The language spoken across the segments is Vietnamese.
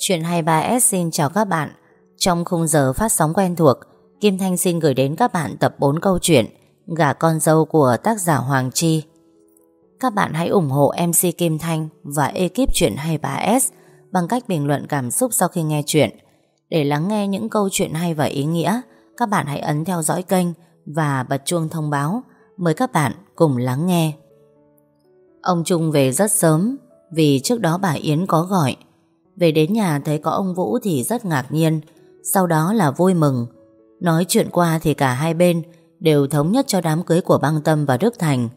Chuyện 23S xin chào các bạn. Trong khung giờ phát sóng quen thuộc, Kim Thanh xin gửi đến các bạn tập 4 câu chuyện Gả con dâu của tác giả Hoàng Chi. Các bạn hãy ủng hộ MC Kim Thanh và ekip chuyện 23S bằng cách bình luận cảm xúc sau khi nghe chuyện. Để lắng nghe những câu chuyện hay và ý nghĩa, các bạn hãy ấn theo dõi kênh và bật chuông thông báo. Mời các bạn cùng lắng nghe. Ông Trung về rất sớm vì trước đó bà Yến có gọi. Về đến nhà thấy có ông Vũ thì rất ngạc nhiên, sau đó là vui mừng. Nói chuyện qua thì cả hai bên đều thống nhất cho đám cưới của Băng Tâm và Đức Thành.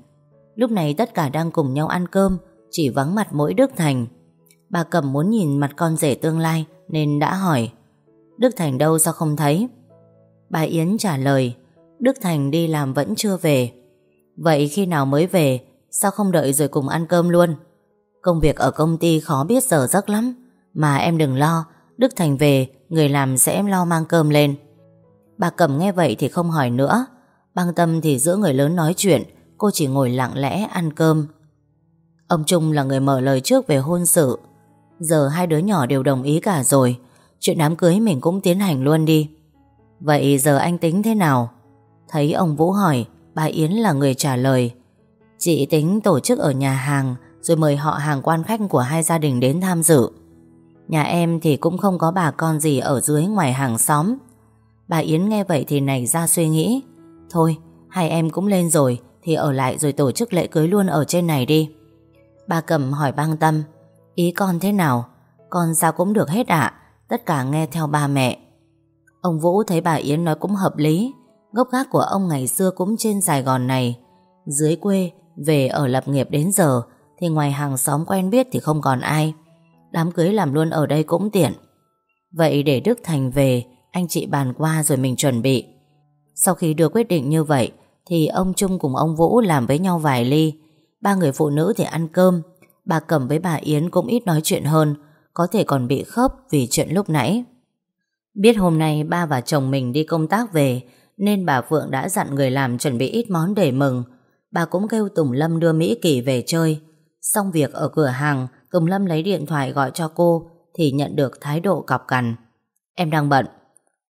Lúc này tất cả đang cùng nhau ăn cơm, chỉ vắng mặt mỗi Đức Thành. Bà Cẩm muốn nhìn mặt con rể tương lai nên đã hỏi Đức Thành đâu sao không thấy? Bà Yến trả lời Đức Thành đi làm vẫn chưa về. Vậy khi nào mới về? Sao không đợi rồi cùng ăn cơm luôn? Công việc ở công ty khó biết giờ giấc lắm. Mà em đừng lo, Đức Thành về, người làm sẽ em lo mang cơm lên. Bà Cẩm nghe vậy thì không hỏi nữa. Băng tâm thì giữa người lớn nói chuyện, cô chỉ ngồi lặng lẽ ăn cơm. Ông Trung là người mở lời trước về hôn sự. Giờ hai đứa nhỏ đều đồng ý cả rồi. Chuyện đám cưới mình cũng tiến hành luôn đi. Vậy giờ anh tính thế nào? Thấy ông Vũ hỏi, bà Yến là người trả lời. Chị tính tổ chức ở nhà hàng rồi mời họ hàng quan khách của hai gia đình đến tham dự. Nhà em thì cũng không có bà con gì ở dưới ngoài hàng xóm. Bà Yến nghe vậy thì nảy ra suy nghĩ. Thôi, hai em cũng lên rồi thì ở lại rồi tổ chức lễ cưới luôn ở trên này đi. Bà Cẩm hỏi băng tâm. Ý con thế nào? Con sao cũng được hết ạ. Tất cả nghe theo ba mẹ. Ông Vũ thấy bà Yến nói cũng hợp lý. Gốc gác của ông ngày xưa cũng trên Sài Gòn này. Dưới quê, về ở lập nghiệp đến giờ thì ngoài hàng xóm quen biết thì không còn ai. Đám cưới làm luôn ở đây cũng tiện. Vậy để Đức Thành về, Anh chị bàn qua rồi mình chuẩn bị. Sau khi đưa quyết định như vậy, Thì ông Trung cùng ông Vũ làm với nhau vài ly. Ba người phụ nữ thì ăn cơm. Bà Cẩm với bà Yến cũng ít nói chuyện hơn, Có thể còn bị khớp vì chuyện lúc nãy. Biết hôm nay ba và chồng mình đi công tác về, Nên bà Phượng đã dặn người làm chuẩn bị ít món để mừng. Bà cũng kêu Tùng Lâm đưa Mỹ Kỳ về chơi. Xong việc ở cửa hàng Tùng Lâm lấy điện thoại gọi cho cô thì nhận được thái độ cọc cằn. Em đang bận.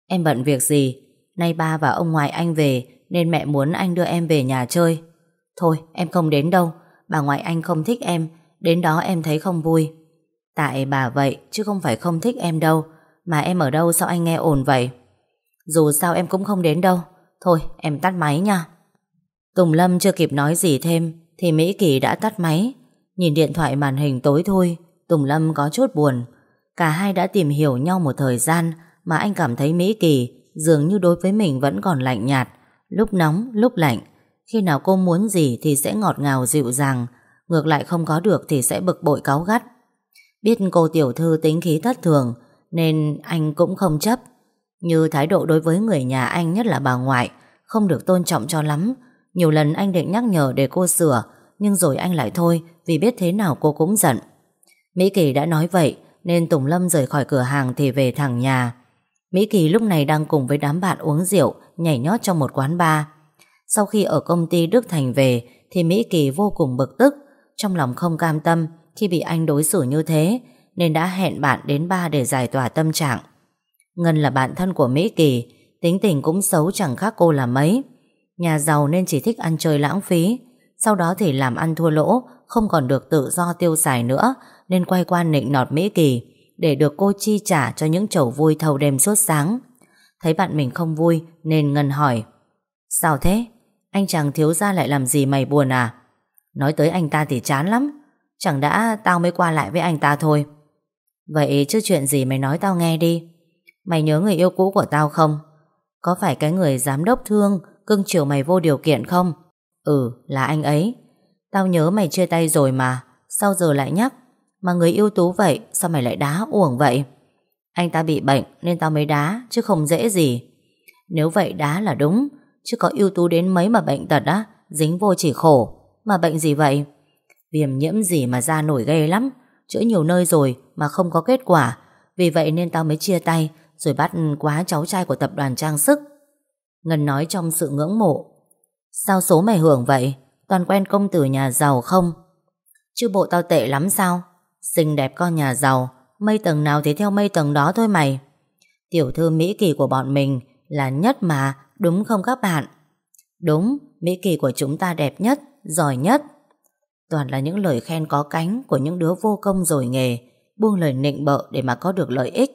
Em bận việc gì? Nay ba và ông ngoại anh về nên mẹ muốn anh đưa em về nhà chơi. Thôi, em không đến đâu. Bà ngoại anh không thích em. Đến đó em thấy không vui. Tại bà vậy, chứ không phải không thích em đâu. Mà em ở đâu sao anh nghe ồn vậy? Dù sao em cũng không đến đâu. Thôi, em tắt máy nha. Tùng Lâm chưa kịp nói gì thêm thì Mỹ Kỳ đã tắt máy. Nhìn điện thoại màn hình tối thôi Tùng Lâm có chút buồn. Cả hai đã tìm hiểu nhau một thời gian Mà anh cảm thấy Mỹ Kỳ Dường như đối với mình vẫn còn lạnh nhạt Lúc nóng, lúc lạnh. Khi nào cô muốn gì thì sẽ ngọt ngào dịu dàng Ngược lại không có được thì sẽ bực bội cáu gắt. Biết cô tiểu thư tính khí thất thường Nên anh cũng không chấp. Như thái độ đối với người nhà anh Nhất là bà ngoại Không được tôn trọng cho lắm. Nhiều lần anh định nhắc nhở để cô sửa nhưng rồi anh lại thôi vì biết thế nào cô cũng giận. Mỹ Kỳ đã nói vậy nên Tùng Lâm rời khỏi cửa hàng thì về thẳng nhà. Mỹ Kỳ lúc này đang cùng với đám bạn uống rượu, nhảy nhót trong một quán bar. Sau khi ở công ty Đức Thành về thì Mỹ Kỳ vô cùng bực tức, trong lòng không cam tâm khi bị anh đối xử như thế nên đã hẹn bạn đến ba để giải tỏa tâm trạng. Ngân là bạn thân của Mỹ Kỳ, tính tình cũng xấu chẳng khác cô là mấy. Nhà giàu nên chỉ thích ăn chơi lãng phí, sau đó thì làm ăn thua lỗ, Không còn được tự do tiêu xài nữa, Nên quay qua nịnh nọt Mỹ Kỳ Để được cô chi trả cho những chầu vui thâu đêm suốt sáng Thấy bạn mình không vui Nên Ngân hỏi, Sao thế? Anh chàng thiếu gia lại làm gì mày buồn à? Nói tới anh ta thì chán lắm, Chẳng đã tao mới qua lại với anh ta thôi Vậy chứ chuyện gì mày nói tao nghe đi Mày nhớ người yêu cũ của tao không? Có phải cái người giám đốc thương Cưng chiều mày vô điều kiện không? Ừ là anh ấy. Tao nhớ mày chia tay rồi mà, Sao giờ lại nhắc? Mà người yêu tú vậy, sao mày lại đá uổng vậy? Anh ta bị bệnh nên tao mới đá, Chứ không dễ gì. Nếu vậy đá là đúng, Chứ có yêu tú đến mấy mà bệnh tật á, Dính vô chỉ khổ. Mà bệnh gì vậy? Viêm nhiễm gì mà da nổi ghê lắm, Chữa nhiều nơi rồi mà không có kết quả. Vì vậy nên tao mới chia tay, Rồi bắt quá cháu trai của tập đoàn trang sức. Ngân nói trong sự ngưỡng mộ. Sao số mày hưởng vậy? Toàn quen công tử nhà giàu không? Chứ bộ tao tệ lắm sao? Xinh đẹp con nhà giàu, Mây tầng nào thì theo mây tầng đó thôi mày Tiểu thư Mỹ Kỳ của bọn mình Là nhất mà, Đúng không các bạn Đúng, Mỹ Kỳ của chúng ta đẹp nhất, Giỏi nhất Toàn là những lời khen có cánh Của những đứa vô công rồi nghề, Buông lời nịnh bợ để mà có được lợi ích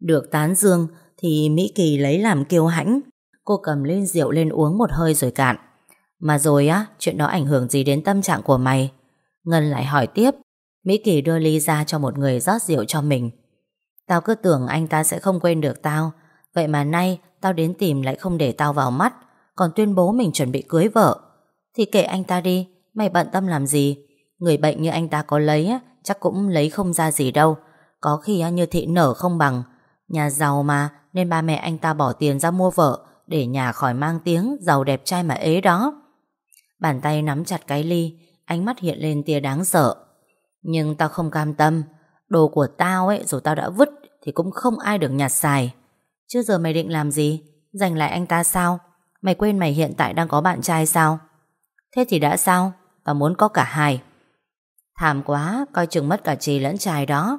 Được tán dương Thì Mỹ Kỳ lấy làm kiêu hãnh Cô cầm ly rượu lên uống một hơi rồi cạn. Mà rồi á Chuyện đó ảnh hưởng gì đến tâm trạng của mày? Ngân lại hỏi tiếp. Mỹ Kỳ đưa ly ra cho một người rót rượu cho mình. Tao cứ tưởng anh ta sẽ không quên được tao. Vậy mà nay Tao đến tìm lại không để tao vào mắt. Còn tuyên bố mình chuẩn bị cưới vợ. Thì kệ anh ta đi Mày bận tâm làm gì? Người bệnh như anh ta có lấy á, Chắc cũng lấy không ra gì đâu. Có khi như thị nở không bằng. Nhà giàu mà Nên ba mẹ anh ta bỏ tiền ra mua vợ. Để nhà khỏi mang tiếng Giàu đẹp trai mà ế đó. Bàn tay nắm chặt cái ly, Ánh mắt hiện lên tia đáng sợ. Nhưng tao không cam tâm, Đồ của tao ấy dù tao đã vứt Thì cũng không ai được nhặt xài. Chứ giờ mày định làm gì? Giành lại anh ta sao? Mày quên mày hiện tại đang có bạn trai sao? Thế thì đã sao? Tao muốn có cả hai. Thảm quá, coi chừng mất cả trì lẫn trai đó.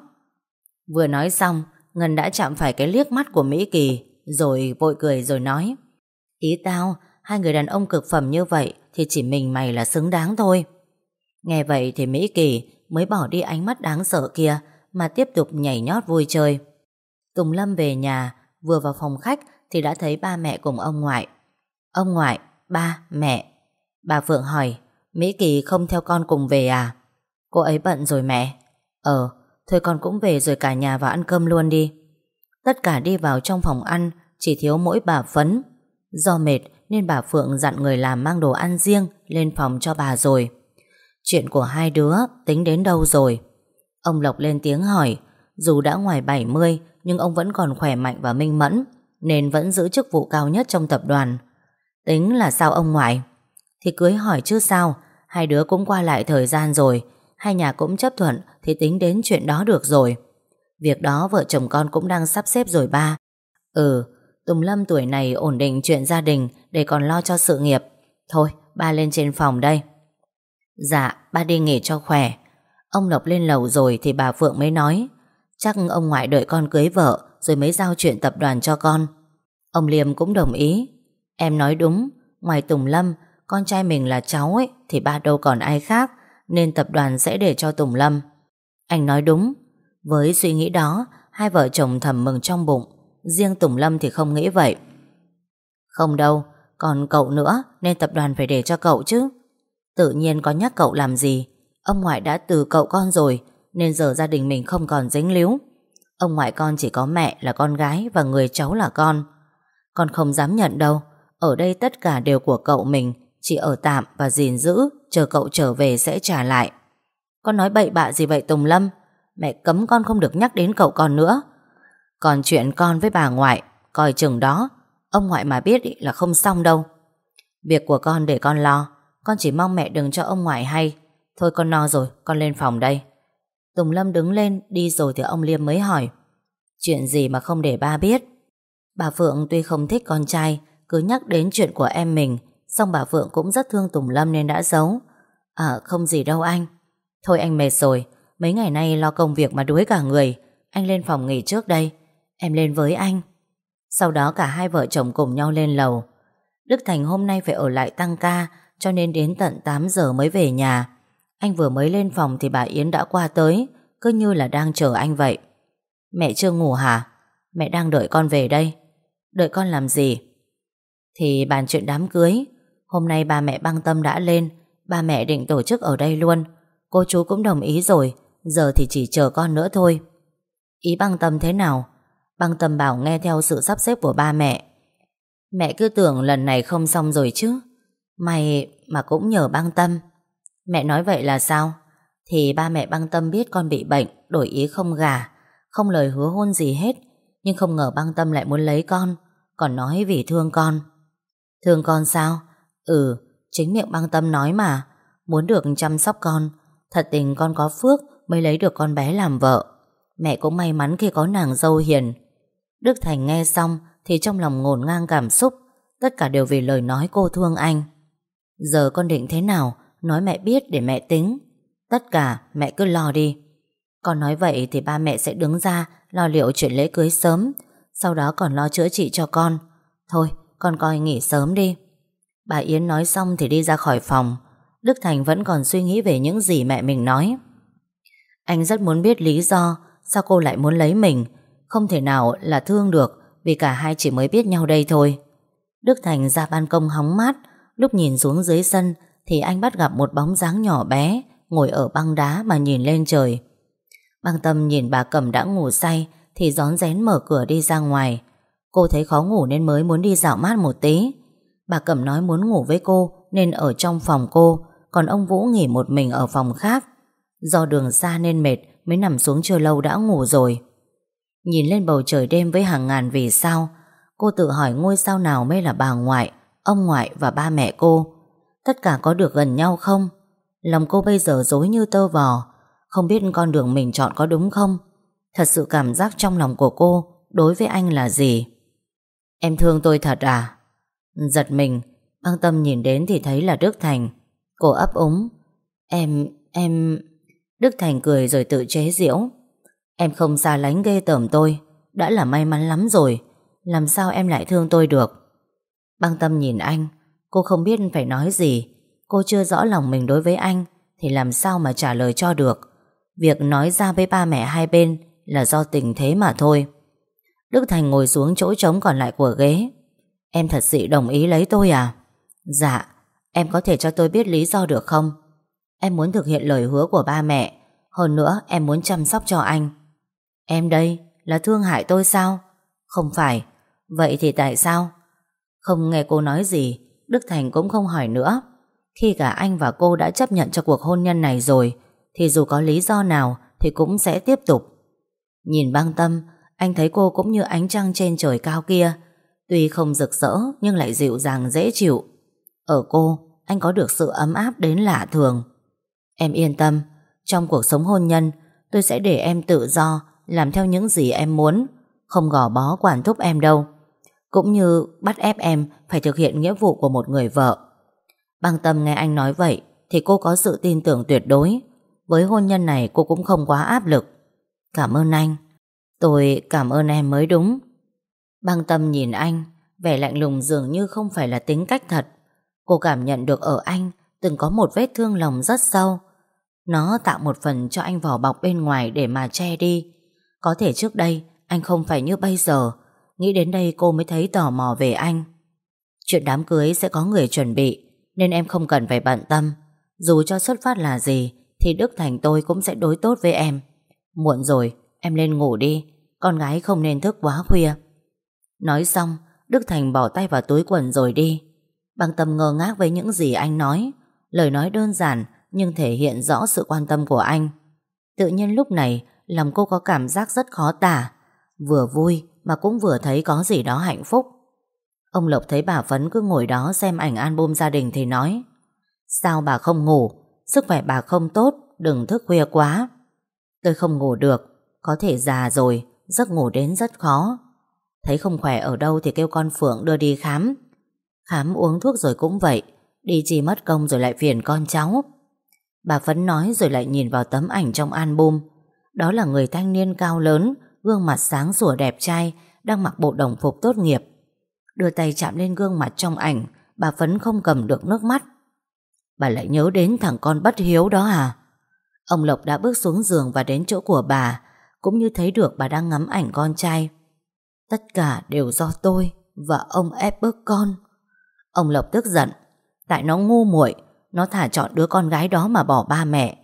Vừa nói xong, Ngân đã chạm phải cái liếc mắt của Mỹ Kỳ. Rồi vội cười rồi nói Ý tao Hai người đàn ông cực phẩm như vậy Thì chỉ mình mày là xứng đáng thôi. Nghe vậy thì Mỹ Kỳ Mới bỏ đi ánh mắt đáng sợ kia Mà tiếp tục nhảy nhót vui chơi. Tùng Lâm về nhà Vừa vào phòng khách Thì đã thấy ba mẹ cùng ông ngoại. Ông ngoại, ba, mẹ. Bà Phượng hỏi Mỹ Kỳ không theo con cùng về à? Cô ấy bận rồi mẹ. Ờ, thôi con cũng về rồi cả nhà vào ăn cơm luôn đi. Tất cả đi vào trong phòng ăn, Chỉ thiếu mỗi bà Phấn. Do mệt nên bà Phượng dặn người làm mang đồ ăn riêng Lên phòng cho bà rồi. Chuyện của hai đứa tính đến đâu rồi? Ông Lộc lên tiếng hỏi, Dù đã ngoài 70 Nhưng ông vẫn còn khỏe mạnh và minh mẫn, Nên vẫn giữ chức vụ cao nhất trong tập đoàn. Tính là sao ông ngoại? Thì cưới hỏi chứ sao, Hai đứa cũng qua lại thời gian rồi, Hai nhà cũng chấp thuận Thì tính đến chuyện đó được rồi. Việc đó vợ chồng con cũng đang sắp xếp rồi ba. Ừ Tùng Lâm tuổi này ổn định chuyện gia đình Để còn lo cho sự nghiệp. Thôi, ba lên trên phòng đây. Dạ ba đi nghỉ cho khỏe. Ông Lộc lên lầu rồi thì bà Phượng mới nói, Chắc ông ngoại đợi con cưới vợ Rồi mới giao chuyện tập đoàn cho con. Ông Liêm cũng đồng ý. Em nói đúng, Ngoài Tùng Lâm, Con trai mình là cháu ấy, Thì ba đâu còn ai khác, Nên tập đoàn sẽ để cho Tùng Lâm. Anh nói đúng với suy nghĩ đó, Hai vợ chồng thầm mừng trong bụng. Riêng Tùng Lâm thì không nghĩ vậy. Không đâu, Còn cậu nữa, Nên tập đoàn phải để cho cậu chứ. Tự nhiên có nhắc cậu làm gì? Ông ngoại đã từ cậu con rồi, Nên giờ gia đình mình không còn dính líu. Ông ngoại con chỉ có mẹ là con gái Và người cháu là con. Con không dám nhận đâu. Ở đây tất cả đều của cậu mình, Chỉ ở tạm và gìn giữ, Chờ cậu trở về sẽ trả lại. Con nói bậy bạ gì vậy Tùng Lâm? Mẹ cấm con không được nhắc đến cậu con nữa. Còn chuyện con với bà ngoại Coi chừng đó Ông ngoại mà biết là không xong đâu. Việc của con để con lo con chỉ mong mẹ đừng cho ông ngoại hay. Thôi con no rồi, con lên phòng đây. Tùng Lâm đứng lên Đi rồi thì ông Liêm mới hỏi Chuyện gì mà không để ba biết? Bà Phượng tuy không thích con trai Cứ nhắc đến chuyện của em mình Xong bà Phượng cũng rất thương Tùng Lâm nên đã giấu. À không gì đâu anh. Thôi anh mệt rồi Mấy ngày nay lo công việc mà đuối cả người Anh lên phòng nghỉ trước đây Em lên với anh Sau đó cả hai vợ chồng cùng nhau lên lầu Đức Thành hôm nay phải ở lại tăng ca cho nên đến tận 8 giờ mới về nhà. Anh vừa mới lên phòng thì bà Yến đã qua tới, cứ như là đang chờ anh vậy. Mẹ chưa ngủ hả? Mẹ đang đợi con về đây. Đợi con làm gì? Thì bàn chuyện đám cưới. Hôm nay ba mẹ băng tâm đã lên, ba mẹ định tổ chức ở đây luôn. Cô chú cũng đồng ý rồi, giờ thì chỉ chờ con nữa thôi. Ý băng tâm thế nào? Băng tâm bảo nghe theo sự sắp xếp của ba mẹ. Mẹ cứ tưởng lần này không xong rồi chứ. Mày mà cũng nhờ băng tâm Mẹ nói vậy là sao Thì ba mẹ băng tâm biết con bị bệnh, Đổi ý không gả Không lời hứa hôn gì hết, Nhưng không ngờ băng tâm lại muốn lấy con, Còn nói vì thương con Thương con sao Ừ chính miệng băng tâm nói mà, Muốn được chăm sóc con Thật tình con có phước mới lấy được con bé làm vợ Mẹ cũng may mắn khi có nàng dâu hiền Đức Thành nghe xong Thì trong lòng ngổn ngang cảm xúc Tất cả đều vì lời nói cô thương anh Giờ con định thế nào Nói mẹ biết để mẹ tính Tất cả mẹ cứ lo đi Con nói vậy thì ba mẹ sẽ đứng ra lo liệu chuyện lễ cưới sớm, sau đó còn lo chữa trị cho con. Thôi, con coi nghỉ sớm đi. Bà Yến nói xong thì đi ra khỏi phòng. Đức Thành vẫn còn suy nghĩ về những gì mẹ mình nói. Anh rất muốn biết lý do sao cô lại muốn lấy mình. Không thể nào là thương được vì cả hai chỉ mới biết nhau đây thôi. Đức Thành ra ban công hóng mát, lúc nhìn xuống dưới sân thì anh bắt gặp một bóng dáng nhỏ bé ngồi ở băng đá mà nhìn lên trời. Băng tâm nhìn bà Cẩm đã ngủ say thì gión rén mở cửa đi ra ngoài. Cô thấy khó ngủ nên mới muốn đi dạo mát một tí. Bà Cẩm nói muốn ngủ với cô nên ở trong phòng cô, còn ông Vũ nghỉ một mình ở phòng khác. Do đường xa nên mệt mới nằm xuống chưa lâu đã ngủ rồi. Nhìn lên bầu trời đêm với hàng ngàn vì sao, cô tự hỏi ngôi sao nào mới là bà ngoại, ông ngoại và ba mẹ cô. Tất cả có được gần nhau không? Lòng cô bây giờ dối như tơ vò, không biết con đường mình chọn có đúng không? Thật sự cảm giác trong lòng của cô đối với anh là gì? Em thương tôi thật à? Giật mình, băng tâm nhìn đến thì thấy là Đức Thành. Cô ấp úng. Em, em... Đức Thành cười rồi tự chế giễu. Em không xa lánh ghê tởm tôi, đã là may mắn lắm rồi. Làm sao em lại thương tôi được? Băng tâm nhìn anh, cô không biết phải nói gì. Cô chưa rõ lòng mình đối với anh, thì làm sao mà trả lời cho được. Việc nói ra với ba mẹ hai bên là do tình thế mà thôi. Đức Thành ngồi xuống chỗ trống còn lại của ghế. Em thật sự đồng ý lấy tôi à? Dạ, em có thể cho tôi biết lý do được không? Em muốn thực hiện lời hứa của ba mẹ. Hơn nữa em muốn chăm sóc cho anh. Em đây là thương hại tôi sao? Không phải. Vậy thì tại sao? Không nghe cô nói gì, Đức Thành cũng không hỏi nữa. Khi cả anh và cô đã chấp nhận cho cuộc hôn nhân này rồi, thì dù có lý do nào thì cũng sẽ tiếp tục. Nhìn băng tâm, anh thấy cô cũng như ánh trăng trên trời cao kia. Tuy không rực rỡ nhưng lại dịu dàng dễ chịu. Ở cô, anh có được sự ấm áp đến lạ thường. Em yên tâm, trong cuộc sống hôn nhân, tôi sẽ để em tự do, làm theo những gì em muốn, không gò bó quản thúc em đâu. Cũng như bắt ép em phải thực hiện nghĩa vụ của một người vợ. Băng tâm nghe anh nói vậy, thì cô có sự tin tưởng tuyệt đối. Với hôn nhân này cô cũng không quá áp lực. Cảm ơn anh. Tôi cảm ơn em mới đúng. Băng tâm nhìn anh, vẻ lạnh lùng dường như không phải là tính cách thật. Cô cảm nhận được ở anh từng có một vết thương lòng rất sâu. Nó tạo một phần cho anh vỏ bọc bên ngoài để mà che đi. Có thể trước đây anh không phải như bây giờ. Nghĩ đến đây cô mới thấy tò mò về anh. Chuyện đám cưới sẽ có người chuẩn bị nên em không cần phải bận tâm. Dù cho xuất phát là gì thì Đức Thành tôi cũng sẽ đối tốt với em. Muộn rồi, em lên ngủ đi. Con gái không nên thức quá khuya. Nói xong, Đức Thành bỏ tay vào túi quần rồi đi. Bằng tâm ngơ ngác với những gì anh nói. Lời nói đơn giản nhưng thể hiện rõ sự quan tâm của anh. Tự nhiên lúc này, lòng cô có cảm giác rất khó tả. Vừa vui mà cũng vừa thấy có gì đó hạnh phúc. Ông Lộc thấy bà Phấn cứ ngồi đó xem ảnh album gia đình thì nói Sao bà không ngủ? Sức khỏe bà không tốt, đừng thức khuya quá. Tôi không ngủ được, có thể già rồi, giấc ngủ đến rất khó. Thấy không khỏe ở đâu thì kêu con Phượng đưa đi khám. Khám uống thuốc rồi cũng vậy, đi chi mất công rồi lại phiền con cháu. Bà Phấn nói rồi lại nhìn vào tấm ảnh trong album. Đó là người thanh niên cao lớn, gương mặt sáng sủa đẹp trai, đang mặc bộ đồng phục tốt nghiệp. Đưa tay chạm lên gương mặt trong ảnh, bà Phấn không cầm được nước mắt. Bà lại nhớ đến thằng con bất hiếu đó à? Ông Lộc đã bước xuống giường và đến chỗ của bà, cũng như thấy được bà đang ngắm ảnh con trai. Tất cả đều do tôi và ông ép bức con. Ông Lộc tức giận, tại nó ngu muội, nó thả chọn đứa con gái đó mà bỏ ba mẹ.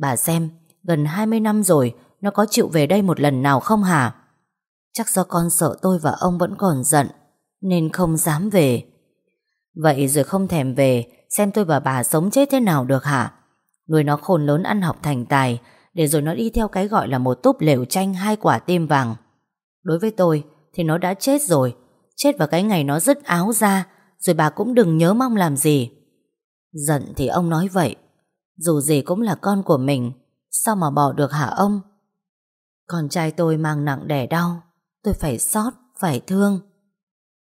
Bà xem, gần 20 năm rồi, nó có chịu về đây một lần nào không hả? Chắc do con sợ tôi và ông vẫn còn giận, nên không dám về. Vậy rồi không thèm về, xem tôi và bà sống chết thế nào được hả? Nuôi nó khôn lớn ăn học thành tài, để rồi nó đi theo cái gọi là một túp lều tranh hai quả tim vàng. Đối với tôi, thì nó đã chết rồi. Chết vào cái ngày nó dứt áo ra, rồi bà cũng đừng nhớ mong làm gì. Giận thì ông nói vậy. Dù gì cũng là con của mình, sao mà bỏ được hả ông? Con trai tôi mang nặng đẻ đau, tôi phải xót, phải thương.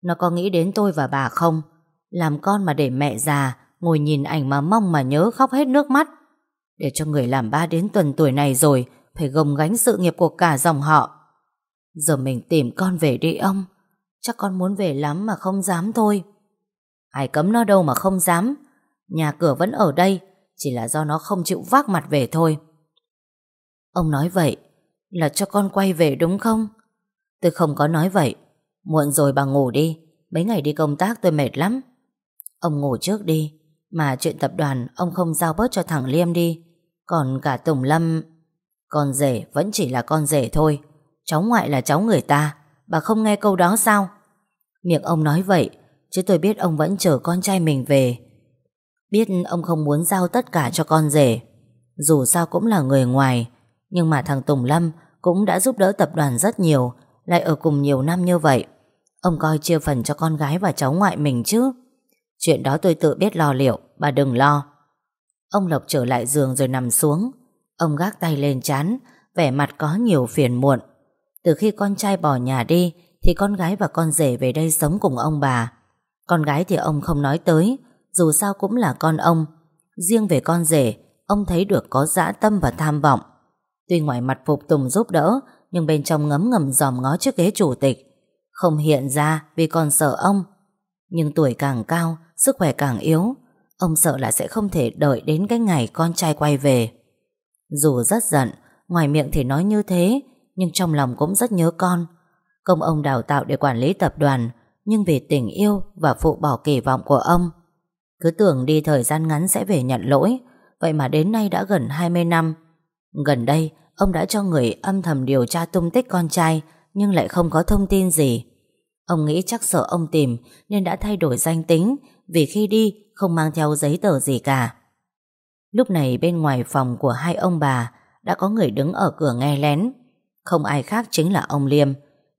Nó có nghĩ đến tôi và bà không? Làm con mà để mẹ già, ngồi nhìn ảnh mà mong mà nhớ khóc hết nước mắt. Để cho người làm ba đến tuần tuổi này rồi, Phải gồng gánh sự nghiệp của cả dòng họ Giờ mình tìm con về đi ông Chắc con muốn về lắm mà không dám thôi Ai cấm nó đâu mà không dám. Nhà cửa vẫn ở đây, Chỉ là do nó không chịu vác mặt về thôi. Ông nói vậy Là cho con quay về đúng không? Tôi không có nói vậy. Muộn rồi bà ngủ đi. Mấy ngày đi công tác tôi mệt lắm. Ông ngủ trước đi, Mà chuyện tập đoàn ông không giao bớt cho thằng Liêm đi. Còn cả Tùng Lâm, Con rể vẫn chỉ là con rể thôi. Cháu ngoại là cháu người ta, Bà không nghe câu đó sao? Miệng ông nói vậy Chứ tôi biết ông vẫn chờ con trai mình về. Biết ông không muốn giao tất cả cho con rể. Dù sao cũng là người ngoài. Nhưng mà thằng Tùng Lâm Cũng đã giúp đỡ tập đoàn rất nhiều, Lại ở cùng nhiều năm như vậy. Ông coi chia phần cho con gái và cháu ngoại mình chứ. Chuyện đó tôi tự biết lo liệu, Bà đừng lo. Ông Lộc trở lại giường rồi nằm xuống. Ông gác tay lên chán, Vẻ mặt có nhiều phiền muộn. Từ khi con trai bỏ nhà đi, Thì con gái và con rể về đây sống cùng ông bà. Con gái thì ông không nói tới, Dù sao cũng là con ông. Riêng về con rể, Ông thấy được có dã tâm và tham vọng. Tuy ngoài mặt phục tùng giúp đỡ, Nhưng bên trong ngấm ngầm dòm ngó chiếc ghế chủ tịch. Không hiện ra vì còn sợ ông. Nhưng tuổi càng cao, Sức khỏe càng yếu, Ông sợ là sẽ không thể đợi đến cái ngày con trai quay về. Dù rất giận, Ngoài miệng thì nói như thế, Nhưng trong lòng cũng rất nhớ con. Công ông đào tạo để quản lý tập đoàn nhưng vì tình yêu và phụ bỏ kỳ vọng của ông, Cứ tưởng đi thời gian ngắn sẽ về nhận lỗi. Vậy mà đến nay đã gần 20 năm. Gần đây, Ông đã cho người âm thầm điều tra tung tích con trai, Nhưng lại không có thông tin gì. Ông nghĩ chắc sợ ông tìm, Nên đã thay đổi danh tính, Vì khi đi, không mang theo giấy tờ gì cả. Lúc này bên ngoài phòng của hai ông bà, Đã có người đứng ở cửa nghe lén. Không ai khác chính là ông Liêm.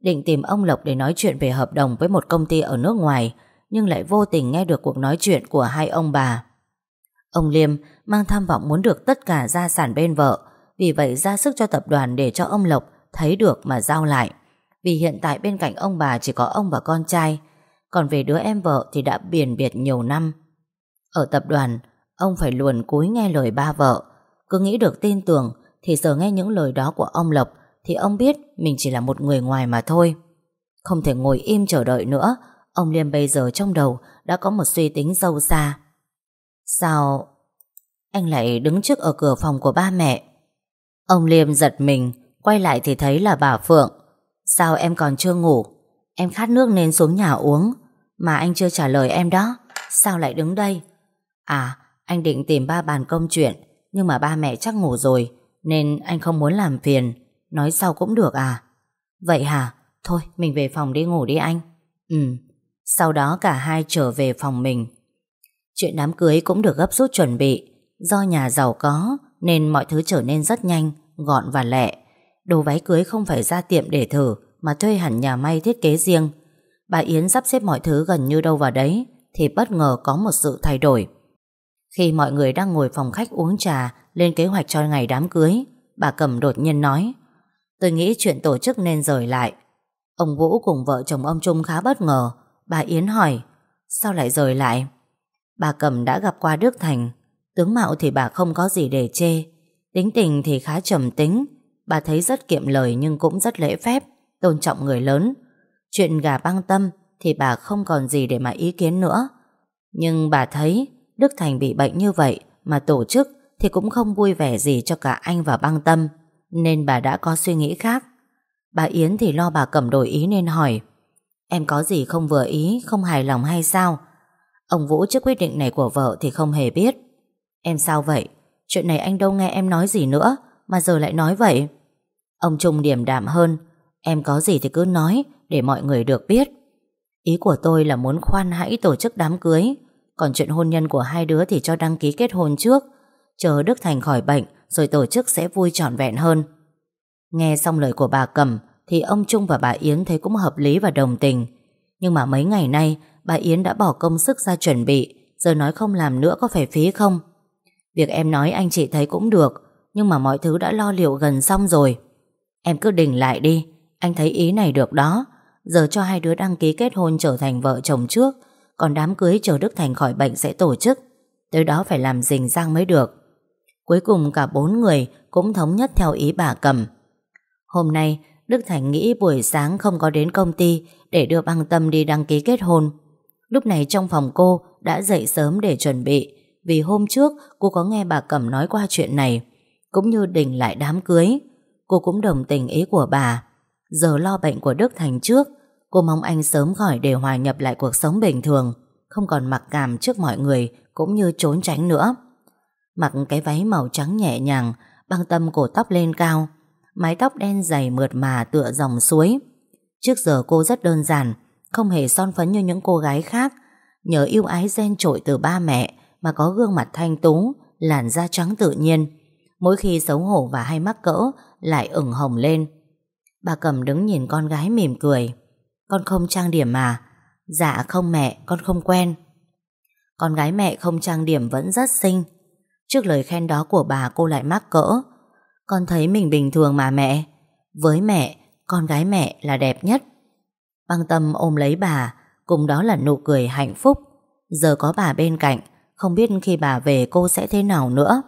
Định tìm ông Lộc để nói chuyện về hợp đồng Với một công ty ở nước ngoài, Nhưng lại vô tình nghe được cuộc nói chuyện của hai ông bà. Ông Liêm mang tham vọng muốn được tất cả gia sản bên vợ, Vì vậy ra sức cho tập đoàn để cho ông Lộc thấy được mà giao lại. Vì hiện tại bên cạnh ông bà chỉ có ông và con trai, Còn về đứa em vợ thì đã biển biệt nhiều năm. Ở tập đoàn, Ông phải luồn cúi nghe lời ba vợ. Cứ nghĩ được tin tưởng Thì giờ nghe những lời đó của ông Lộc thì ông biết mình chỉ là một người ngoài mà thôi. Không thể ngồi im chờ đợi nữa. Ông Liêm bây giờ trong đầu Đã có một suy tính sâu xa. Sao Anh lại đứng trước ở cửa phòng của ba mẹ? Ông Liêm giật mình, Quay lại thì thấy là bà Phượng. Sao em còn chưa ngủ? Em khát nước nên xuống nhà uống. Mà anh chưa trả lời em đó. Sao lại đứng đây? À anh định tìm ba bàn công chuyện, Nhưng mà ba mẹ chắc ngủ rồi, Nên anh không muốn làm phiền. Nói sau cũng được à? Vậy hả? Thôi, mình về phòng đi ngủ đi anh. Ừ. Sau đó cả hai trở về phòng mình. Chuyện đám cưới cũng được gấp rút chuẩn bị. Do nhà giàu có, Nên mọi thứ trở nên rất nhanh, Gọn và lẹ. Đồ váy cưới không phải ra tiệm để thử, Mà thuê hẳn nhà may thiết kế riêng. Bà Yến sắp xếp mọi thứ gần như đâu vào đấy, Thì bất ngờ có một sự thay đổi. Khi mọi người đang ngồi phòng khách uống trà, Lên kế hoạch cho ngày đám cưới, Bà Cẩm đột nhiên nói Tôi nghĩ chuyện tổ chức nên rời lại. Ông Vũ cùng vợ chồng ông Trung khá bất ngờ. Bà Yến hỏi, Sao lại rời lại? Bà Cẩm đã gặp qua Đức Thành. Tướng mạo thì bà không có gì để chê. Tính tình thì khá trầm tính. Bà thấy rất kiệm lời nhưng cũng rất lễ phép, Tôn trọng người lớn. Chuyện gà băng tâm Thì bà không còn gì để mà ý kiến nữa. Nhưng bà thấy Đức Thành bị bệnh như vậy Mà tổ chức thì cũng không vui vẻ gì cho cả anh và băng tâm. Nên bà đã có suy nghĩ khác. Bà Yến thì lo bà cầm đổi ý nên hỏi, Em có gì không vừa ý, Không hài lòng hay sao? Ông Vũ trước quyết định này của vợ thì không hề biết. Em sao vậy? Chuyện này anh đâu nghe em nói gì nữa, Mà giờ lại nói vậy? Ông Trung điềm đạm hơn, Em có gì thì cứ nói, để mọi người được biết. Ý của tôi là muốn khoan hãy tổ chức đám cưới. Còn chuyện hôn nhân của hai đứa thì cho đăng ký kết hôn trước. Chờ Đức Thành khỏi bệnh rồi tổ chức sẽ vui trọn vẹn hơn. Nghe xong lời của bà Cẩm Thì ông Trung và bà Yến thấy cũng hợp lý và đồng tình. Nhưng mà mấy ngày nay, Bà Yến đã bỏ công sức ra chuẩn bị, Giờ nói không làm nữa có phải phí không? Việc em nói anh chị thấy cũng được, Nhưng mà mọi thứ đã lo liệu gần xong rồi. Em cứ đình lại đi, Anh thấy ý này được đó. Giờ cho hai đứa đăng ký kết hôn trở thành vợ chồng trước, Còn đám cưới chờ Đức Thành khỏi bệnh sẽ tổ chức. Tới đó phải làm rình rang mới được. Cuối cùng cả bốn người cũng thống nhất theo ý bà cầm. Hôm nay, Đức Thành nghĩ buổi sáng không có đến công ty để đưa băng tâm đi đăng ký kết hôn. Lúc này trong phòng cô đã dậy sớm để chuẩn bị vì hôm trước cô có nghe bà Cẩm nói qua chuyện này cũng như đình lại đám cưới. Cô cũng đồng tình ý của bà. Giờ lo bệnh của Đức Thành trước cô mong anh sớm khỏi để hòa nhập lại cuộc sống bình thường không còn mặc cảm trước mọi người cũng như trốn tránh nữa. Mặc cái váy màu trắng nhẹ nhàng băng tâm cổ tóc lên cao mái tóc đen dày mượt mà tựa dòng suối. Trước giờ cô rất đơn giản không hề son phấn như những cô gái khác nhờ yêu ái gen trội từ ba mẹ mà có gương mặt thanh tú, làn da trắng tự nhiên. Mỗi khi xấu hổ và hay mắc cỡ lại ửng hồng lên. Bà cầm đứng nhìn con gái mỉm cười. Con không trang điểm mà. Dạ không mẹ, con không quen. Con gái mẹ không trang điểm vẫn rất xinh. Trước lời khen đó của bà cô lại mắc cỡ. Con thấy mình bình thường mà mẹ. Với mẹ, con gái mẹ là đẹp nhất. Băng tâm ôm lấy bà, cùng đó là nụ cười hạnh phúc. Giờ có bà bên cạnh, không biết khi bà về cô sẽ thế nào nữa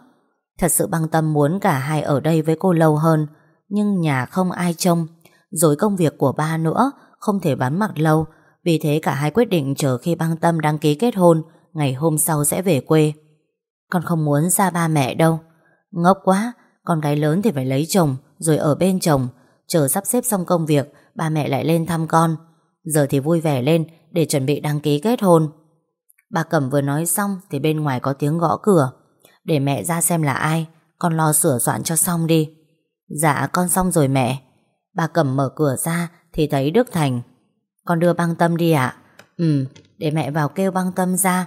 Thật sự băng tâm muốn cả hai ở đây với cô lâu hơn Nhưng nhà không ai trông Rồi công việc của ba nữa Không thể bán mặc lâu Vì thế cả hai quyết định chờ khi băng tâm đăng ký kết hôn Ngày hôm sau sẽ về quê con không muốn xa ba mẹ đâu Ngốc quá Con gái lớn thì phải lấy chồng Rồi ở bên chồng Chờ sắp xếp xong công việc Ba mẹ lại lên thăm con Giờ thì vui vẻ lên Để chuẩn bị đăng ký kết hôn Bà Cẩm vừa nói xong thì bên ngoài có tiếng gõ cửa. Để mẹ ra xem là ai, con lo sửa soạn cho xong đi. Dạ con xong rồi mẹ. Bà Cẩm mở cửa ra thì thấy Đức Thành. Con đưa băng tâm đi ạ. Ừ, để mẹ vào kêu băng tâm ra.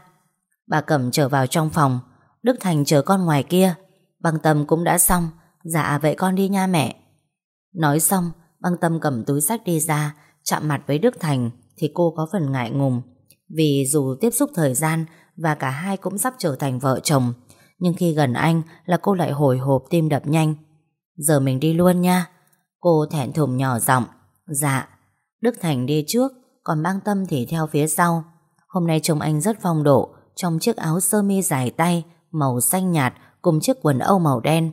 Bà Cẩm trở vào trong phòng. Đức Thành chờ con ngoài kia. Băng tâm cũng đã xong. Dạ vậy con đi nha mẹ. Nói xong, băng tâm cầm túi sách đi ra, chạm mặt với Đức Thành thì cô có phần ngại ngùng. Vì dù tiếp xúc thời gian và cả hai cũng sắp trở thành vợ chồng, nhưng khi gần anh là cô lại hồi hộp tim đập nhanh. Giờ mình đi luôn nha. Cô thẹn thùng nhỏ giọng. Dạ. Đức Thành đi trước, còn băng tâm thì theo phía sau. Hôm nay trông anh rất phong độ, trong chiếc áo sơ mi dài tay, màu xanh nhạt cùng chiếc quần âu màu đen.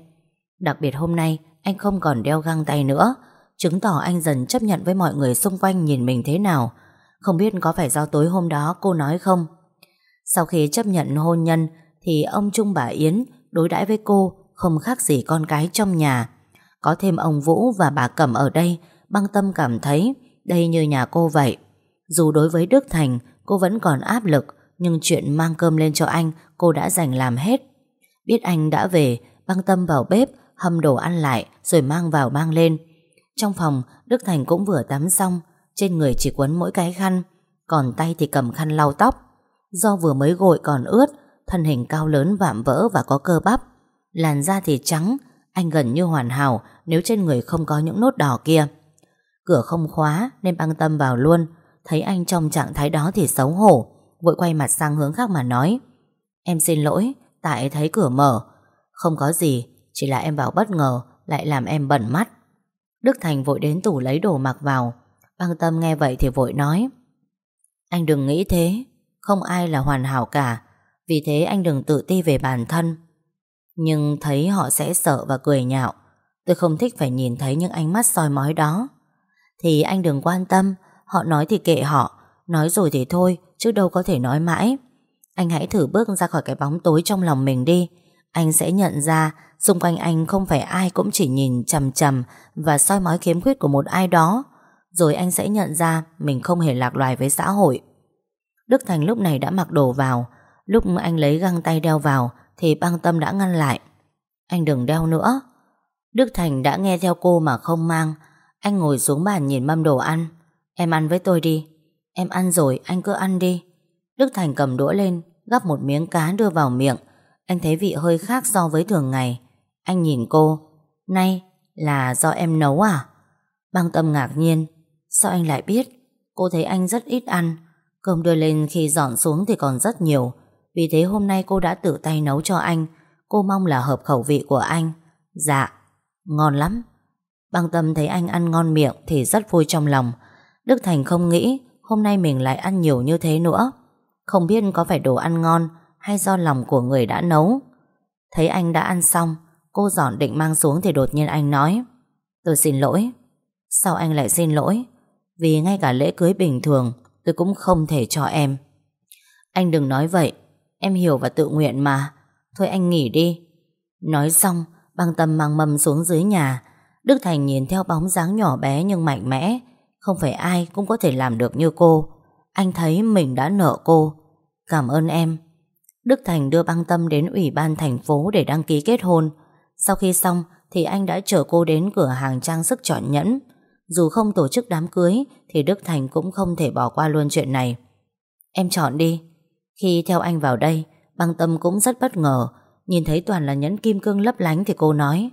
Đặc biệt hôm nay, anh không còn đeo găng tay nữa, chứng tỏ anh dần chấp nhận với mọi người xung quanh nhìn mình thế nào, không biết có phải do tối hôm đó cô nói không? Sau khi chấp nhận hôn nhân Thì ông Trung bà Yến Đối đãi với cô Không khác gì con cái trong nhà. Có thêm ông Vũ và bà Cẩm ở đây Băng tâm cảm thấy Đây như nhà cô vậy. Dù đối với Đức Thành cô vẫn còn áp lực nhưng chuyện mang cơm lên cho anh, Cô đã dành làm hết. Biết anh đã về, Băng tâm vào bếp hâm đồ ăn lại, Rồi mang vào mang lên. Trong phòng, Đức Thành cũng vừa tắm xong. Trên người chỉ quấn mỗi cái khăn, Còn tay thì cầm khăn lau tóc. Do vừa mới gội còn ướt, Thân hình cao lớn vạm vỡ và có cơ bắp. Làn da thì trắng, Anh gần như hoàn hảo Nếu trên người không có những nốt đỏ kia. Cửa không khóa nên băng tâm vào luôn. Thấy anh trong trạng thái đó thì xấu hổ. Vội quay mặt sang hướng khác mà nói. Em xin lỗi Tại thấy cửa mở. Không có gì, Chỉ là em vào bất ngờ, Lại làm em bẩn mắt. Đức Thành vội đến tủ lấy đồ mặc vào. Băng tâm nghe vậy thì vội nói. Anh đừng nghĩ thế, Không ai là hoàn hảo cả. Vì thế anh đừng tự ti về bản thân. Nhưng thấy họ sẽ sợ và cười nhạo. Tôi không thích phải nhìn thấy những ánh mắt soi mói đó. Thì anh đừng quan tâm, Họ nói thì kệ họ. Nói rồi thì thôi Chứ đâu có thể nói mãi Anh hãy thử bước ra khỏi cái bóng tối trong lòng mình đi Anh sẽ nhận ra Xung quanh anh không phải ai cũng chỉ nhìn chầm chầm Và soi mói khiếm khuyết của một ai đó rồi anh sẽ nhận ra mình không hề lạc loài với xã hội. Đức Thành lúc này đã mặc đồ vào, lúc anh lấy găng tay đeo vào thì băng tâm đã ngăn lại. Anh đừng đeo nữa. Đức Thành đã nghe theo cô mà không mang, anh ngồi xuống bàn nhìn mâm đồ ăn. Em ăn với tôi đi. Em ăn rồi, anh cứ ăn đi. Đức Thành cầm đũa lên, gắp một miếng cá đưa vào miệng. Anh thấy vị hơi khác so với thường ngày. Anh nhìn cô. nay là do em nấu à? Băng tâm ngạc nhiên, Sao anh lại biết? Cô thấy anh rất ít ăn Cơm đưa lên khi dọn xuống thì còn rất nhiều Vì thế hôm nay cô đã tự tay nấu cho anh Cô mong là hợp khẩu vị của anh Dạ Ngon lắm Băng tâm thấy anh ăn ngon miệng Thì rất vui trong lòng Đức Thành không nghĩ hôm nay mình lại ăn nhiều như thế nữa. Không biết có phải đồ ăn ngon Hay do lòng của người đã nấu. Thấy anh đã ăn xong, Cô dọn định mang xuống thì đột nhiên anh nói, Tôi xin lỗi. Sao anh lại xin lỗi? Vì ngay cả lễ cưới bình thường, Tôi cũng không thể cho em. Anh đừng nói vậy, Em hiểu và tự nguyện mà. Thôi anh nghỉ đi. Nói xong, băng tâm mang mầm xuống dưới nhà. Đức Thành nhìn theo bóng dáng nhỏ bé nhưng mạnh mẽ không phải ai cũng có thể làm được như cô Anh thấy mình đã nợ cô Cảm ơn em Đức Thành đưa băng tâm đến ủy ban thành phố để đăng ký kết hôn sau khi xong thì anh đã chở cô đến cửa hàng trang sức chọn nhẫn. Dù không tổ chức đám cưới thì Đức Thành cũng không thể bỏ qua luôn chuyện này. Em chọn đi. Khi theo anh vào đây, băng tâm cũng rất bất ngờ. Nhìn thấy toàn là nhẫn kim cương lấp lánh thì cô nói